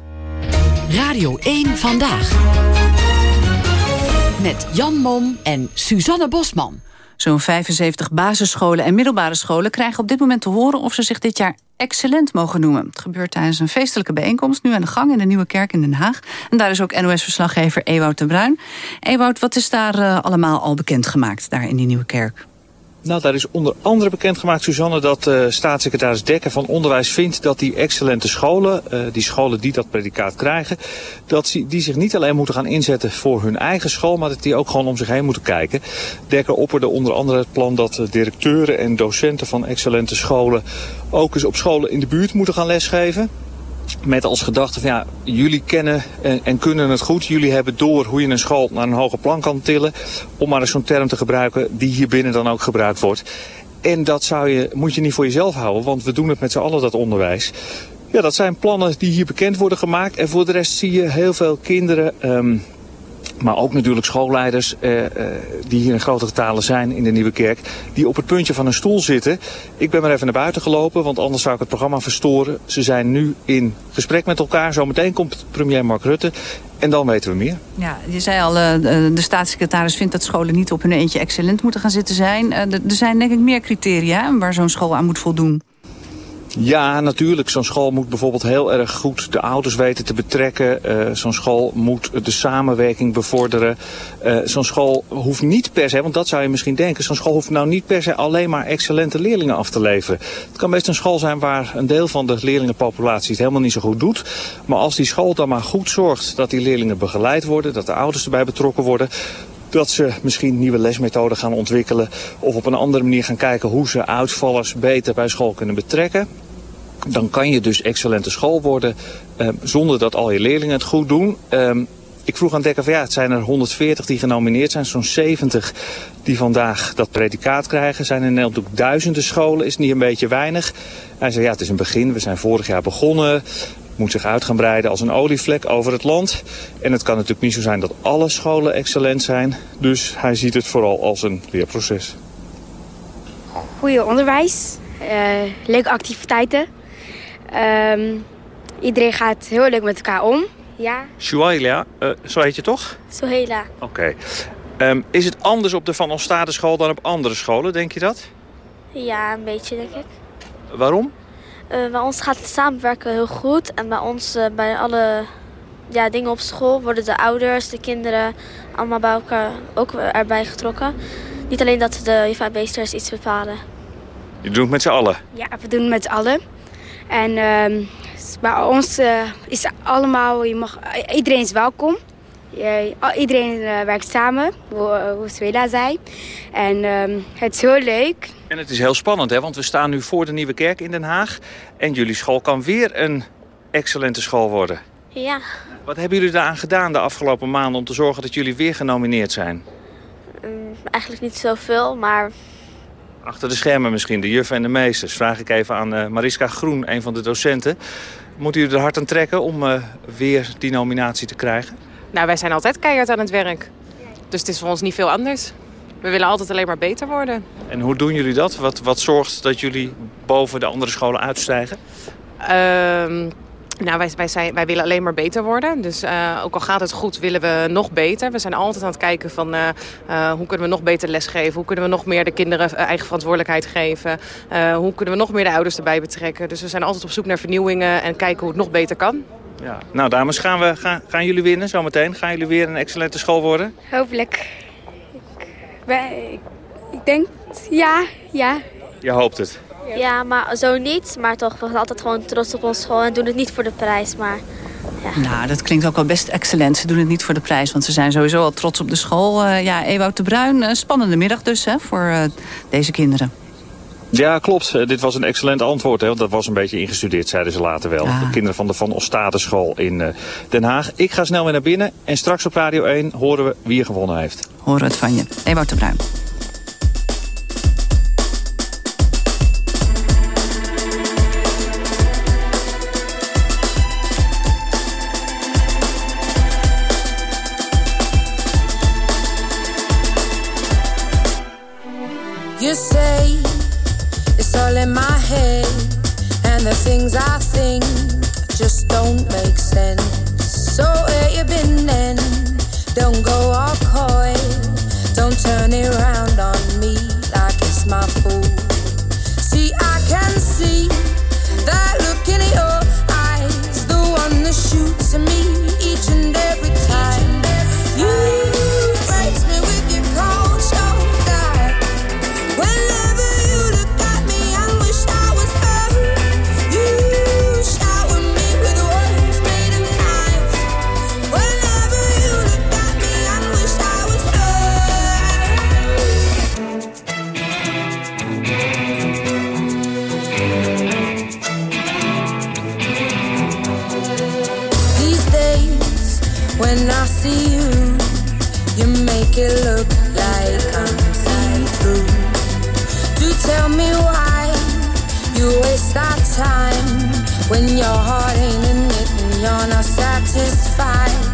Radio 1 Vandaag. Met Jan Mom en Suzanne Bosman. Zo'n 75 basisscholen en middelbare scholen krijgen op dit moment te horen... of ze zich dit jaar excellent mogen noemen. Het gebeurt tijdens een feestelijke bijeenkomst... nu aan de gang in de Nieuwe Kerk in Den Haag. En daar is ook NOS-verslaggever Ewout de Bruin. Ewout, wat is daar uh, allemaal al bekendgemaakt daar in die Nieuwe Kerk? Nou, daar is onder andere bekendgemaakt, Suzanne, dat uh, staatssecretaris Dekker van Onderwijs vindt dat die excellente scholen, uh, die scholen die dat predicaat krijgen, dat die zich niet alleen moeten gaan inzetten voor hun eigen school, maar dat die ook gewoon om zich heen moeten kijken. Dekker opperde onder andere het plan dat directeuren en docenten van excellente scholen ook eens op scholen in de buurt moeten gaan lesgeven. Met als gedachte van ja, jullie kennen en, en, kunnen het goed. Jullie hebben door hoe je een school naar een hoger plan kan tillen. Om maar eens zo'n term te gebruiken die hier binnen dan ook gebruikt wordt. En dat zou je, moet je niet voor jezelf houden, want we doen het met z'n allen dat onderwijs. Ja, dat zijn plannen die hier bekend worden gemaakt. En voor de rest zie je heel veel kinderen... Um, maar ook natuurlijk schoolleiders uh, uh, die hier in grote getalen zijn in de Nieuwe Kerk. Die op het puntje van een stoel zitten. Ik ben maar even naar buiten gelopen, want anders zou ik het programma verstoren. Ze zijn nu in gesprek met elkaar. Zometeen komt premier Mark Rutte. En dan weten we meer. Ja, je zei al, uh, de staatssecretaris vindt dat scholen niet op hun eentje excellent moeten gaan zitten zijn. er zijn denk ik meer criteria waar zo'n school aan moet voldoen. Ja, natuurlijk. Zo'n school moet bijvoorbeeld heel erg goed de ouders weten te betrekken. Uh, Zo'n school moet de samenwerking bevorderen. Uh, Zo'n school hoeft niet per se, want dat zou je misschien denken... zo'n school hoeft nou niet per se alleen maar excellente leerlingen af te leveren. Het kan best een school zijn waar een deel van de leerlingenpopulatie het helemaal niet zo goed doet. Maar als die school dan maar goed zorgt dat die leerlingen begeleid worden... dat de ouders erbij betrokken worden dat ze misschien nieuwe lesmethoden gaan ontwikkelen of op een andere manier gaan kijken hoe ze uitvallers beter bij school kunnen betrekken. Dan kan je dus excellente school worden eh, zonder dat al je leerlingen het goed doen. Ehm, ik vroeg aan Dekker van ja, het zijn er 140 die genomineerd zijn, zo'n 70 die vandaag dat predicaat krijgen. Zijn in Nederland ook duizenden scholen, is niet een beetje weinig. Hij zei ja, het is een begin, we zijn vorig jaar begonnen moet zich uit gaan breiden als een olievlek over het land. En het kan natuurlijk niet zo zijn dat alle scholen excellent zijn. Dus hij ziet het vooral als een leerproces. Goede onderwijs, uh, leuke activiteiten. Um, iedereen gaat heel leuk met elkaar om. Ja. Shuaila, uh, zo heet je toch? Sohela. Oké. Okay. Um, is het anders op de Van Ostade school dan op andere scholen, denk je dat? Ja, een beetje denk ik. Waarom? Uh, bij ons gaat het samenwerken heel goed. En bij ons, uh, bij alle ja, dingen op school, worden de ouders, de kinderen allemaal bij elkaar ook erbij getrokken. Niet alleen dat de juffrouw-beesters iets bepalen. Je doet het met z'n allen? Ja, we doen het met z'n allen. En uh, bij ons uh, is allemaal, je mag, iedereen is welkom. iedereen werkt samen, hoe, hoe Swela zei. En ehm, het is heel leuk. En het is heel spannend, hè? want we staan nu voor de Nieuwe Kerk in Den Haag. En jullie school kan weer een excellente school worden. Ja. Wat hebben jullie daaraan gedaan de afgelopen maanden om te zorgen dat jullie weer genomineerd zijn? Um, eigenlijk niet zoveel, maar... Achter de schermen misschien, de juffen en de meesters. Vraag ik even aan uh, Mariska Groen, een van de docenten. Moeten jullie er hard aan trekken om uh, weer die nominatie te krijgen? Nou, wij zijn altijd keihard aan het werk. Dus het is voor ons niet veel anders. We willen altijd alleen maar beter worden. En hoe doen jullie dat? Wat, wat zorgt dat jullie boven de andere scholen uitstijgen? Uh, nou, wij, wij, zijn, wij willen alleen maar beter worden. Dus uh, ook al gaat het goed, willen we nog beter. We zijn altijd aan het kijken van uh, uh, hoe kunnen we nog beter lesgeven? Hoe kunnen we nog meer de kinderen eigen verantwoordelijkheid geven? hoe kunnen we nog meer de ouders erbij betrekken? Dus we zijn altijd op zoek naar vernieuwingen en kijken hoe het nog beter kan. Ja. Nou, dames, gaan, we, gaan, gaan jullie winnen zometeen? Gaan jullie weer een excellente school worden? Hopelijk. Ik, ik denk, ja, ja. Je hoopt het? Ja, maar zo niet. Maar toch, we zijn altijd gewoon trots op ons school en doen het niet voor de prijs. Maar, ja. Nou, dat klinkt ook wel best excellent. Ze doen het niet voor de prijs, want ze zijn sowieso al trots op de school. Uh, ja, Ewout de Bruin, een spannende middag dus hè, voor uh, deze kinderen. Ja, klopt. Uh, dit was een excellent antwoord. Hè, want dat was een beetje ingestudeerd, zeiden ze later wel. Ah. De kinderen van de Van Ostadenschool in uh, Den Haag. Ik ga snel weer naar binnen. En straks op Radio 1 horen we wie er gewonnen heeft. Horen het van je. Ewout de Bruin. Don't go all coy. Don't turn it around on me like it's my fault. Why you waste our time when your heart ain't in it and you're not satisfied.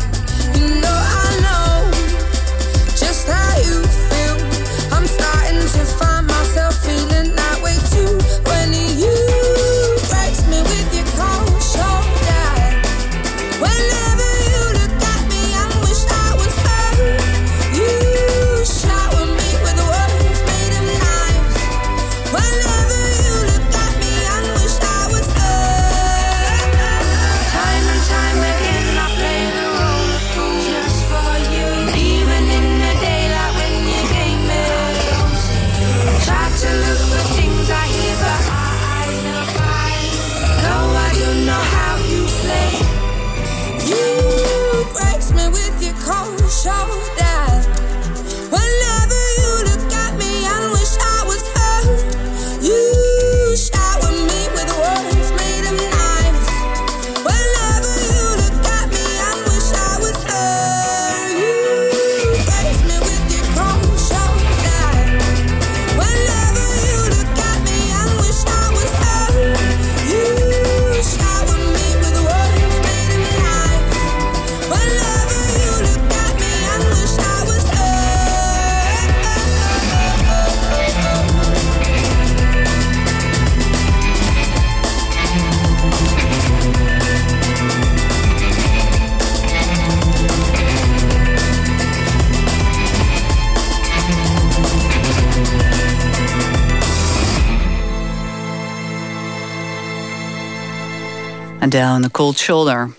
Adele en The Cold Shoulder.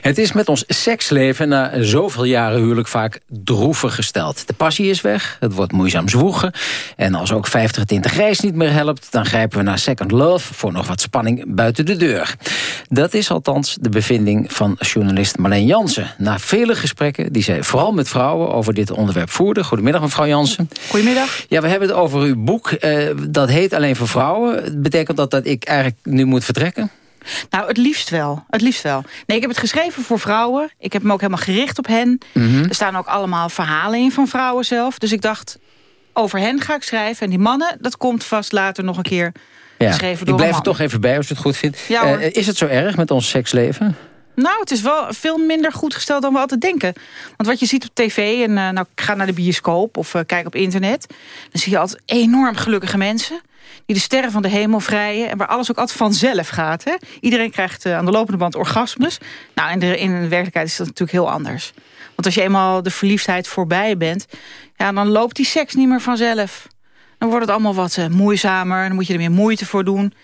Het is met ons seksleven na zoveel jaren huwelijk vaak droevig gesteld. De passie is weg, het wordt moeizaam zwoegen. En als ook 50 tinten grijs niet meer helpt... dan grijpen we naar Second Love voor nog wat spanning buiten de deur. Dat is althans de bevinding van journalist Marleen Jansen. Na vele gesprekken die zij vooral met vrouwen over dit onderwerp voerde. Goedemiddag mevrouw Jansen. Goedemiddag. Ja, we hebben het over uw boek. Eh, dat heet Alleen voor Vrouwen. Betekent dat dat ik eigenlijk nu moet vertrekken? Nou, het liefst wel. Het liefst wel. Nee, ik heb het geschreven voor vrouwen. Ik heb me ook helemaal gericht op hen. Mhm. Er staan ook allemaal verhalen in van vrouwen zelf. Dus ik dacht, over hen ga ik schrijven. En die mannen, dat komt vast later nog een keer Ja. geschreven Ik door blijf een er toch even bij als je het goed vindt. Ja. Eh, is het zo erg met ons seksleven? Nou, het is wel veel minder goed gesteld dan we altijd denken. Want wat je ziet op tv, en eh, nou, ik ga naar de bioscoop of eh, kijk op internet... dan zie je altijd enorm gelukkige mensen... die de sterren van de hemel vrijen... en waar alles ook altijd vanzelf gaat. Hè? Iedereen krijgt eh, aan de lopende band orgasmes. Nou, in de, in de werkelijkheid is dat natuurlijk heel anders. Want als je eenmaal de verliefdheid voorbij bent... Ja, dan loopt die seks niet meer vanzelf. Dan wordt het allemaal wat eh, moeizamer. Dan moet je er meer moeite voor doen.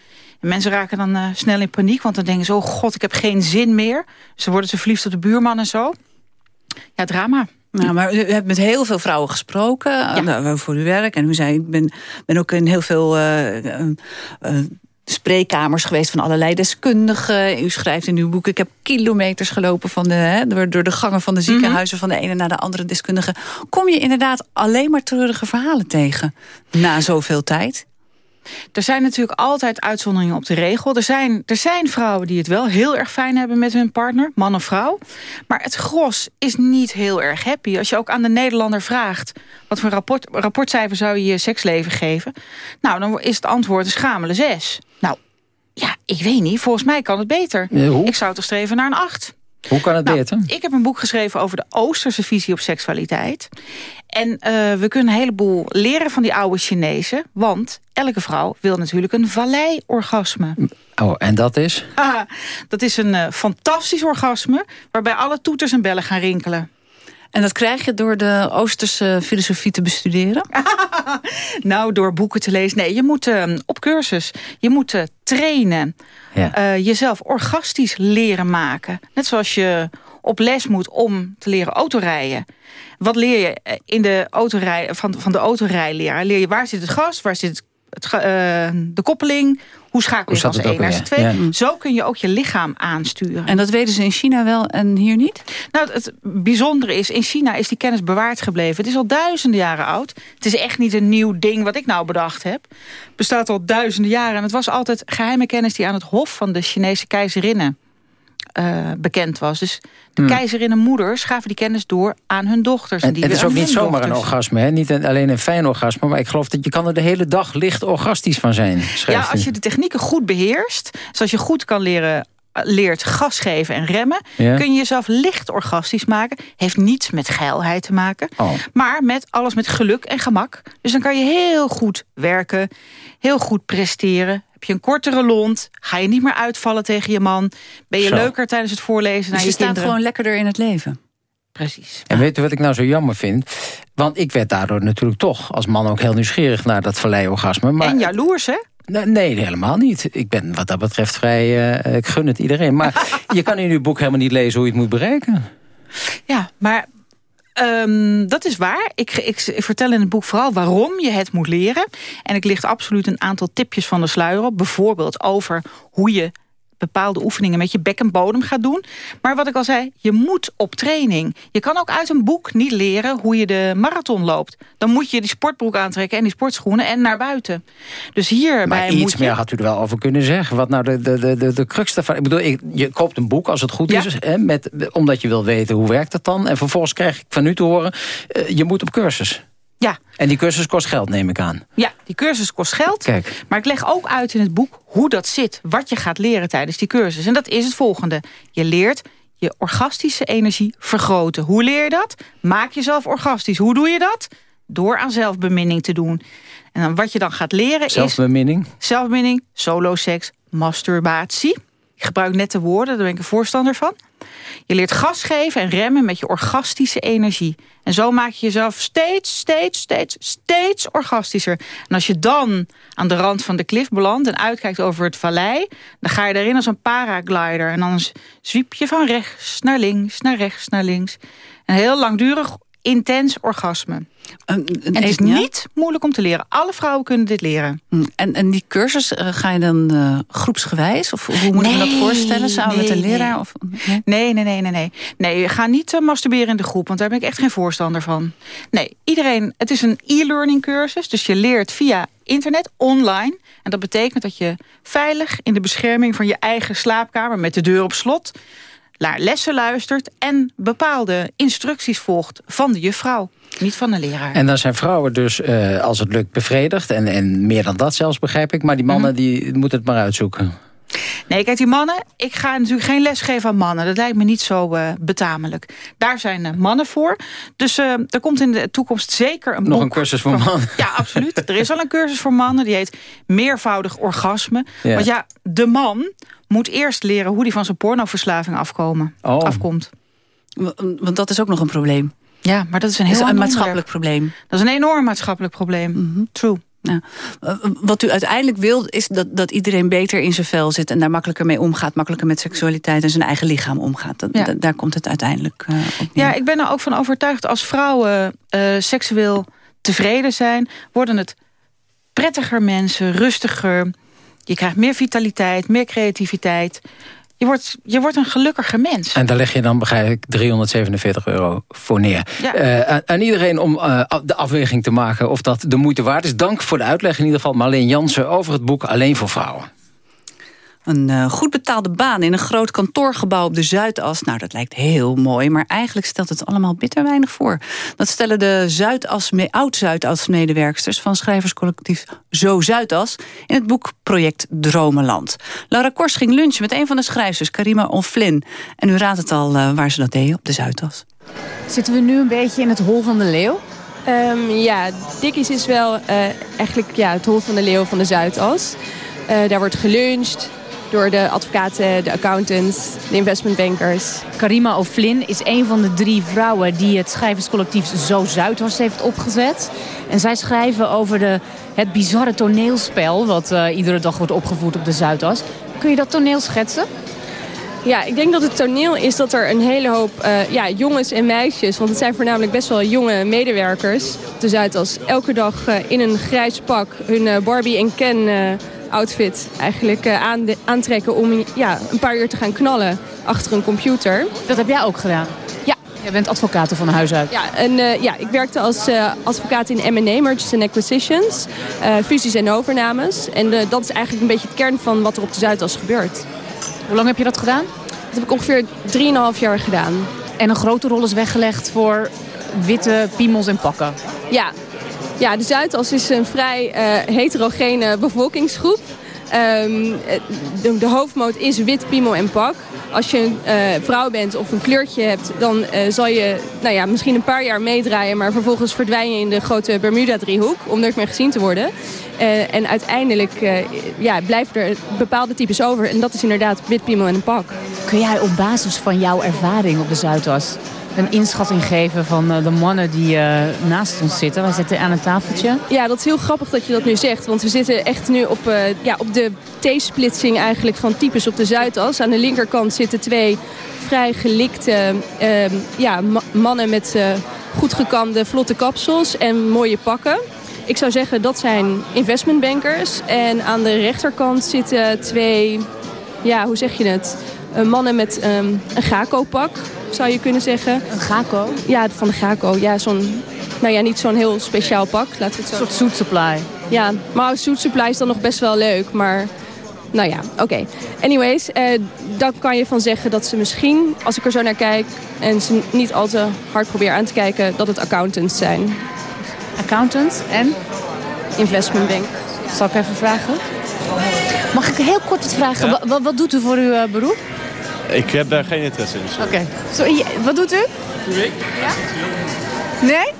En mensen raken dan eh, snel in paniek. Want dan denken ze, oh god, ik heb geen zin meer. Dan worden ze verliefd op de buurman en zo. Ja, drama. Nou, maar u hebt met heel veel vrouwen gesproken eh, voor uw werk. En u zei, ik ben, ben ook in heel veel eh, eh, spreekkamers geweest van allerlei deskundigen. U schrijft in uw boek, ik heb kilometers gelopen van de, hè, door, door de gangen van de ziekenhuizen... van de ene naar de andere deskundige. Kom je inderdaad alleen maar treurige verhalen tegen na zoveel tijd? Er zijn natuurlijk altijd uitzonderingen op de regel. Er zijn, er zijn vrouwen die het wel heel erg fijn hebben met hun partner, man of vrouw. Maar het gros is niet heel erg happy. Als je ook aan de Nederlander vraagt... wat voor rapport, rapportcijfer zou je je seksleven geven... nou, dan is het antwoord een schamele zes. Nou, ja, ik weet niet. Volgens mij kan het beter. Ja? Ik zou toch streven naar een acht. Hoe kan het Nou, beter? Ik heb een boek geschreven over de Oosterse visie op seksualiteit. En eh, we kunnen een heleboel leren van die oude Chinezen. Want elke vrouw wil natuurlijk een vallei-orgasme. Oh, en dat is? Dat is een eh, fantastisch orgasme... waarbij alle toeters en bellen gaan rinkelen. En dat krijg je door de Oosterse filosofie te bestuderen? Nou, door boeken te lezen. Nee, je moet eh, op cursus. Je moet eh, trainen. Ja. Eh, jezelf orgastisch leren maken. Net zoals je op les moet om te leren autorijden. Wat leer je eh, in de autorij, van, van de autorijleraar? Leer je waar zit het gas, waar zit het, eh, de koppeling... Hoe schakel je 1 ook naar z'n? 2? Ja. Zo kun je ook je lichaam aansturen. En dat weten ze in China wel en hier niet? Nou, het bijzondere is, in China is die kennis bewaard gebleven. Het is al duizenden jaren oud. Het is echt niet een nieuw ding wat ik nou bedacht heb. Het bestaat al duizenden jaren. En het was altijd geheime kennis die aan het hof van de Chinese keizerinnen eh, bekend was. Dus de Hmm. keizerinnenmoeders gaven die kennis door aan hun dochters. En die het is ook niet zomaar een orgasme. Hè? Niet een- alleen een fijn orgasme. Maar ik geloof dat je kan er de hele dag licht orgastisch van zijn. Ja, als je de technieken goed beheerst... zoals je goed kan leren leert gas geven en remmen... Ja. kun je jezelf licht orgastisch maken. Heeft niets met geilheid te maken. Oh. Maar met alles met geluk en gemak. Dus dan kan je heel goed werken. Heel goed presteren. Heb je een kortere lont. Ga je niet meer uitvallen tegen je man. Ben je Zo. leuker tijdens het voorlezen Dus naar je je staat kinderen. gewoon lekkerder in het leven. Precies. En weet u wat ik nou zo jammer vind? Want ik werd daardoor natuurlijk toch als man ook heel nieuwsgierig naar dat vallei-orgasme. Maar En jaloers, hè? Nee, nee, helemaal niet. Ik ben wat dat betreft vrij... eh, ik gun het iedereen. Maar je kan in uw boek helemaal niet lezen hoe je het moet bereiken. Ja, maar ehm, dat is waar. Ik, ik, ik vertel in het boek vooral waarom je het moet leren. En ik licht absoluut een aantal tipjes van de sluier op. Bijvoorbeeld over hoe je bepaalde oefeningen met je bek en bodem gaat doen. Maar wat ik al zei, je moet op training. Je kan ook uit een boek niet leren hoe je de marathon loopt. Dan moet je die sportbroek aantrekken en die sportschoenen en naar buiten. Dus hierbij Maar moet iets je... meer had u er wel over kunnen zeggen. Wat nou de, de, de, de, de crux daarvan... Ik bedoel, ik, je koopt een boek als het goed Ja. is. Hè, met, omdat je wil weten hoe werkt het dan. En vervolgens krijg ik van u te horen... eh, je moet op cursus. Ja. En die cursus kost geld, neem ik aan. Ja, die cursus kost geld. Kijk. Maar ik leg ook uit in het boek hoe dat zit. Wat je gaat leren tijdens die cursus. En dat is het volgende. Je leert je orgastische energie vergroten. Hoe leer je dat? Maak jezelf orgastisch. Hoe doe je dat? Door aan zelfbeminning te doen. En dan wat je dan gaat leren is... Zelfbeminning. Zelfbeminning, soloseks, masturbatie. Ik gebruik net de woorden, daar ben ik een voorstander van. Je leert gas geven en remmen met je orgastische energie. En zo maak je jezelf steeds, steeds, steeds, steeds orgastischer. En als je dan aan de rand van de klif belandt en uitkijkt over het vallei... dan ga je erin als een paraglider. En dan zwiep je van rechts naar links, naar rechts, naar links. Een heel langdurig, intens orgasme. en het is niet moeilijk om te leren. Alle vrouwen kunnen dit leren. Mm, en, en die cursus, uh, ga je dan uh, groepsgewijs? Of hoe moet je dat voorstellen? Samen nee, met een leraar? Nee. Of, nee, nee, nee, nee, nee. Nee, ga niet uh, masturberen in de groep, want daar ben ik echt geen voorstander van. Nee, iedereen, het is een e-learning cursus. Dus je leert via internet, online. En dat betekent dat je veilig in de bescherming van je eigen slaapkamer... met de deur op slot naar lessen luistert en bepaalde instructies volgt van de juffrouw. Niet van de leraar. En dan zijn vrouwen dus, uh, als het lukt, bevredigd. En, en meer dan dat zelfs, begrijp ik. Maar die mannen mm -hmm. die moeten het maar uitzoeken. Nee, kijk, die mannen... Ik ga natuurlijk geen les geven aan mannen. Dat lijkt me niet zo uh, betamelijk. Daar zijn uh, mannen voor. Dus uh, er komt in de toekomst zeker een Nog een cursus voor mannen. Ja, absoluut. Er is al een cursus voor mannen. Die heet meervoudig orgasme. Ja. Want ja, de man moet eerst leren hoe hij van zijn pornoverslaving afkomen, oh. afkomt. Want dat is ook nog een probleem. Ja, maar dat is een heel is een ander maatschappelijk onderwerp. probleem. Dat is een enorm maatschappelijk probleem. Mm -hmm. True. Ja. Wat u uiteindelijk wilt is dat, dat iedereen beter in zijn vel zit... en daar makkelijker mee omgaat, makkelijker met seksualiteit... en zijn eigen lichaam omgaat. Dat, ja. Daar komt het uiteindelijk uh, op Ja, ik ben er ook van overtuigd... als vrouwen uh, seksueel tevreden zijn... worden het prettiger mensen, rustiger... Je krijgt meer vitaliteit, meer creativiteit. Je wordt, je wordt een gelukkiger mens. En daar leg je dan, begrijp ik, 347 euro voor neer. Ja. Uh, aan, aan, iedereen om uh, de afweging te maken of dat de moeite waard is. Dank voor de uitleg in ieder geval Marleen Jansen over het boek Alleen voor Vrouwen. Een uh, goed betaalde baan in een groot kantoorgebouw op de Zuidas. Nou, dat lijkt heel mooi, maar eigenlijk stelt het allemaal bitter weinig voor. Dat stellen de Zuidas, oud-Zuidas-medewerksters van schrijverscollectief Zo Zuidas... in het boek Project Dromenland. Laura Kors ging lunchen met een van de schrijvers, Karima Onflin. En u raadt het al uh, waar ze dat deden, op de Zuidas. Zitten we nu een beetje in het hol van de leeuw? Um, ja, Dickies is wel uh, eigenlijk ja, het hol van de leeuw van de Zuidas. daar wordt geluncht, door de advocaten, de accountants, de investmentbankers. Karima O'Flynn is een van de drie vrouwen die het schrijverscollectief Zo Zuidhorst heeft opgezet. En zij schrijven over de, het bizarre toneelspel wat uh, iedere dag wordt opgevoerd op de Zuidas. Kun je dat toneel schetsen? Ja, ik denk dat het toneel is dat er een hele hoop uh, ja, jongens en meisjes... want het zijn voornamelijk best wel jonge medewerkers... op de Zuidas elke dag uh, in een grijs pak hun Barbie en Ken outfit eigenlijk uh, aan de, aantrekken om ja, een paar uur te gaan knallen achter een computer. Dat heb jij ook gedaan? Ja. Jij bent advocaat van huis uit? Ja, en, uh, ja ik werkte als uh, advocaat in M&A, Mergers and Acquisitions, fusies en overnames. En dat is eigenlijk een beetje het kern van wat er op de Zuidas gebeurt. Hoe lang heb je dat gedaan? Dat heb ik ongeveer 3,5 jaar gedaan. En een grote rol is weggelegd voor witte piemels en pakken? Ja, ja, de Zuidas is een vrij uh, heterogene bevolkingsgroep. Um, de, de, hoofdmoot is wit, piemel en pak. Als je een uh, vrouw bent of een kleurtje hebt, dan uh, zal je nou ja, misschien een paar jaar meedraaien... maar vervolgens verdwijn je in de grote Bermuda-driehoek om nooit meer gezien te worden. En uiteindelijk ja, blijven er bepaalde types over. En dat is inderdaad wit, piemel en een pak. Kun jij op basis van jouw ervaring op de Zuidas een inschatting geven van uh, de mannen die uh, naast ons zitten. Wij zitten aan een tafeltje. Ja, dat is heel grappig dat je dat nu zegt. Want we zitten echt nu op, uh, ja, op de T-splitsing eigenlijk van types op de Zuidas. Aan de linkerkant zitten twee vrij gelikte ja, ma mannen met goed gekamde vlotte kapsels en mooie pakken. Ik zou zeggen dat zijn investmentbankers. En aan de rechterkant zitten twee, ja, hoe zeg je het? Mannen met um, een GACO-pak zou je kunnen zeggen. Een GACO? Ja, van de GACO. Ja, zo'n, nou ja, niet zo'n heel speciaal pak. Laten we het zo een soort suit supply. Ja, maar suit supply is dan nog best wel leuk. Maar nou ja, oké. Okay. Anyways, eh, dan kan je van zeggen dat ze misschien, als ik er zo naar kijk... en ze niet al te hard probeer aan te kijken, dat het accountants zijn. Accountants en? Investment bank. Zal ik even vragen? Mag ik heel kort wat vragen? Ja. Wat, wat, doet u voor uw uh, beroep? Ik heb daar geen interesse in. Oké. Okay. Wat doet u? Ja? Nee?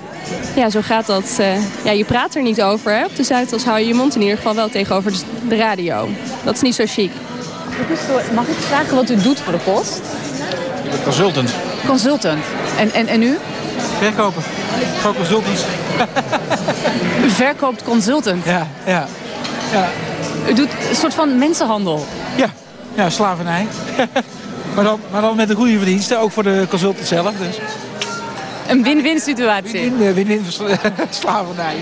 Ja, zo gaat dat. Uh, ja, je praat er niet over. Hè? Op de Zuidas hou je je mond in ieder geval wel tegenover de radio. Dat is niet zo chic. Mag ik vragen wat u doet voor de post? Ik ben consultant. Consultant. En, en, en u? Verkopen. Gewoon consultants. U verkoopt consultant? Ja, ja. ja. U doet een soort van mensenhandel? Ja, ja slavernij. maar, dan, maar dan met een goede verdiensten, ook voor de consultant zelf. Dus. Een win-win situatie? Win-win slavernij.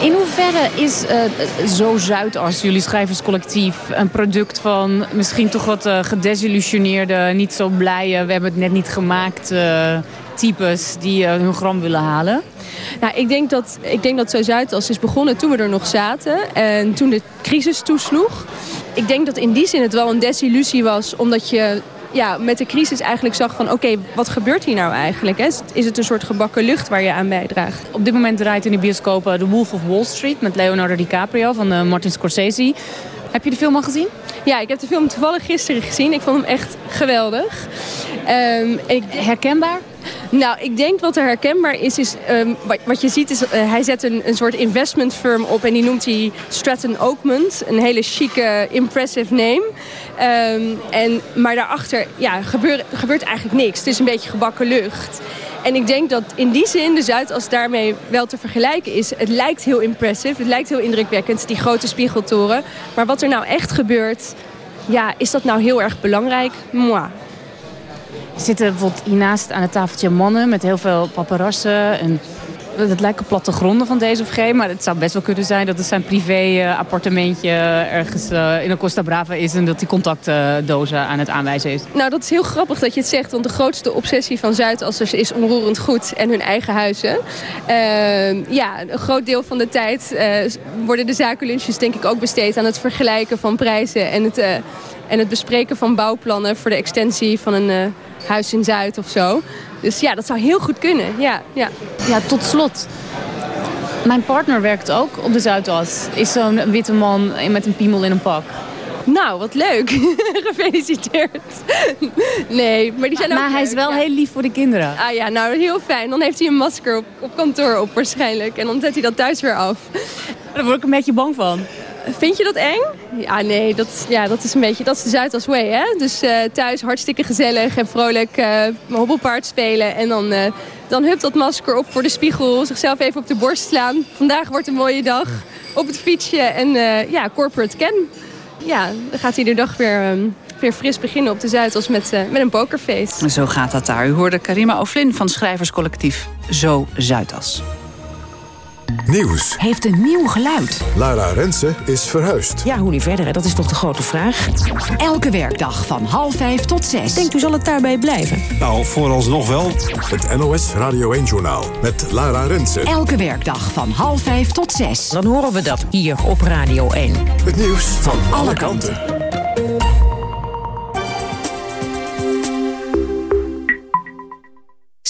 In hoeverre is uh, Zo Zuidas, jullie schrijverscollectief... een product van misschien toch wat uh, gedesillusioneerde, niet zo blije... we hebben het net niet gemaakt uh, types die hun gram willen halen? Nou, ik denk dat, ik denk dat Zo Zuidas is begonnen toen we er nog zaten. En toen de crisis toesloeg. Ik denk dat in die zin het wel een desillusie was. Omdat je ja, met de crisis eigenlijk zag van... oké, wat gebeurt hier nou eigenlijk? Hè? Is het een soort gebakken lucht waar je aan bijdraagt? Op dit moment draait in de bioscopen The Wolf of Wall Street... met Leonardo DiCaprio van uh, Martin Scorsese. Heb je de film al gezien? Ja, ik heb de film toevallig gisteren gezien. Ik vond hem echt geweldig. Um, ik... Herkenbaar? Nou, ik denk wat er herkenbaar is, is um, wat, je ziet is, uh, hij zet een, een soort investment firm op en die noemt hij Stratton Oakmont. Een hele chique, impressive name. Um, en, maar daarachter ja, gebeurt, eigenlijk niks. Het is een beetje gebakken lucht. En ik denk dat in die zin de Zuidas daarmee wel te vergelijken is. Het lijkt heel impressive, het lijkt heel indrukwekkend, die grote spiegeltoren. Maar wat er nou echt gebeurt, ja, is dat nou heel erg belangrijk? Moi. Zitten bijvoorbeeld hiernaast aan het tafeltje mannen met heel veel paparazzen en het lijken plattegronden van deze of geen, maar het zou best wel kunnen zijn dat het zijn privé-appartementje ergens uh, in een Costa Brava is en dat die contactdozen aan het aanwijzen is. Nou, dat is heel grappig dat je het zegt, want de grootste obsessie van Zuidassers is onroerend goed en hun eigen huizen. Uh, ja, een groot deel van de tijd worden de zakenlunches denk ik ook besteed aan het vergelijken van prijzen en het, eh, en het bespreken van bouwplannen voor de extensie van een huis in Zuid of zo. Dus ja, dat zou heel goed kunnen. Ja, ja. ja tot slot. Mijn partner werkt ook op de Zuidas. Is zo'n witte man met een piemel in een pak. Nou, wat leuk. Gefeliciteerd. Nee, maar die zijn maar, ook Maar hij is wel ja. heel lief voor de kinderen. Ah ja, nou heel fijn. Dan heeft hij een masker op, op kantoor op waarschijnlijk. En dan zet hij dat thuis weer af. Daar word ik een beetje bang van. Vind je dat eng? Ja, nee, dat, ja, dat is een beetje, dat is de Zuidas way, hè? Dus uh, thuis hartstikke gezellig en vrolijk uh, hobbelpaard spelen. En dan, uh, dan hupt dat masker op voor de spiegel, zichzelf even op de borst slaan. Vandaag wordt een mooie dag. Op het fietsje en ja, corporate ken. Ja, dan gaat hij de dag weer... Um, weer fris beginnen op de Zuidas met, uh, met een pokerface. Zo gaat dat daar. U hoorde Karima O'Flynn van schrijverscollectief Zo Zuidas. Nieuws. Heeft een nieuw geluid. Lara Rensen is verhuisd. Ja, hoe nu verder? Hè? Dat is toch de grote vraag. Elke werkdag van half vijf tot zes. Denkt u zal het daarbij blijven? Nou, vooralsnog wel. Het NOS Radio 1-journaal met Lara Rensen. Elke werkdag van half vijf tot zes. Dan horen we dat hier op Radio 1. Het nieuws van alle kanten.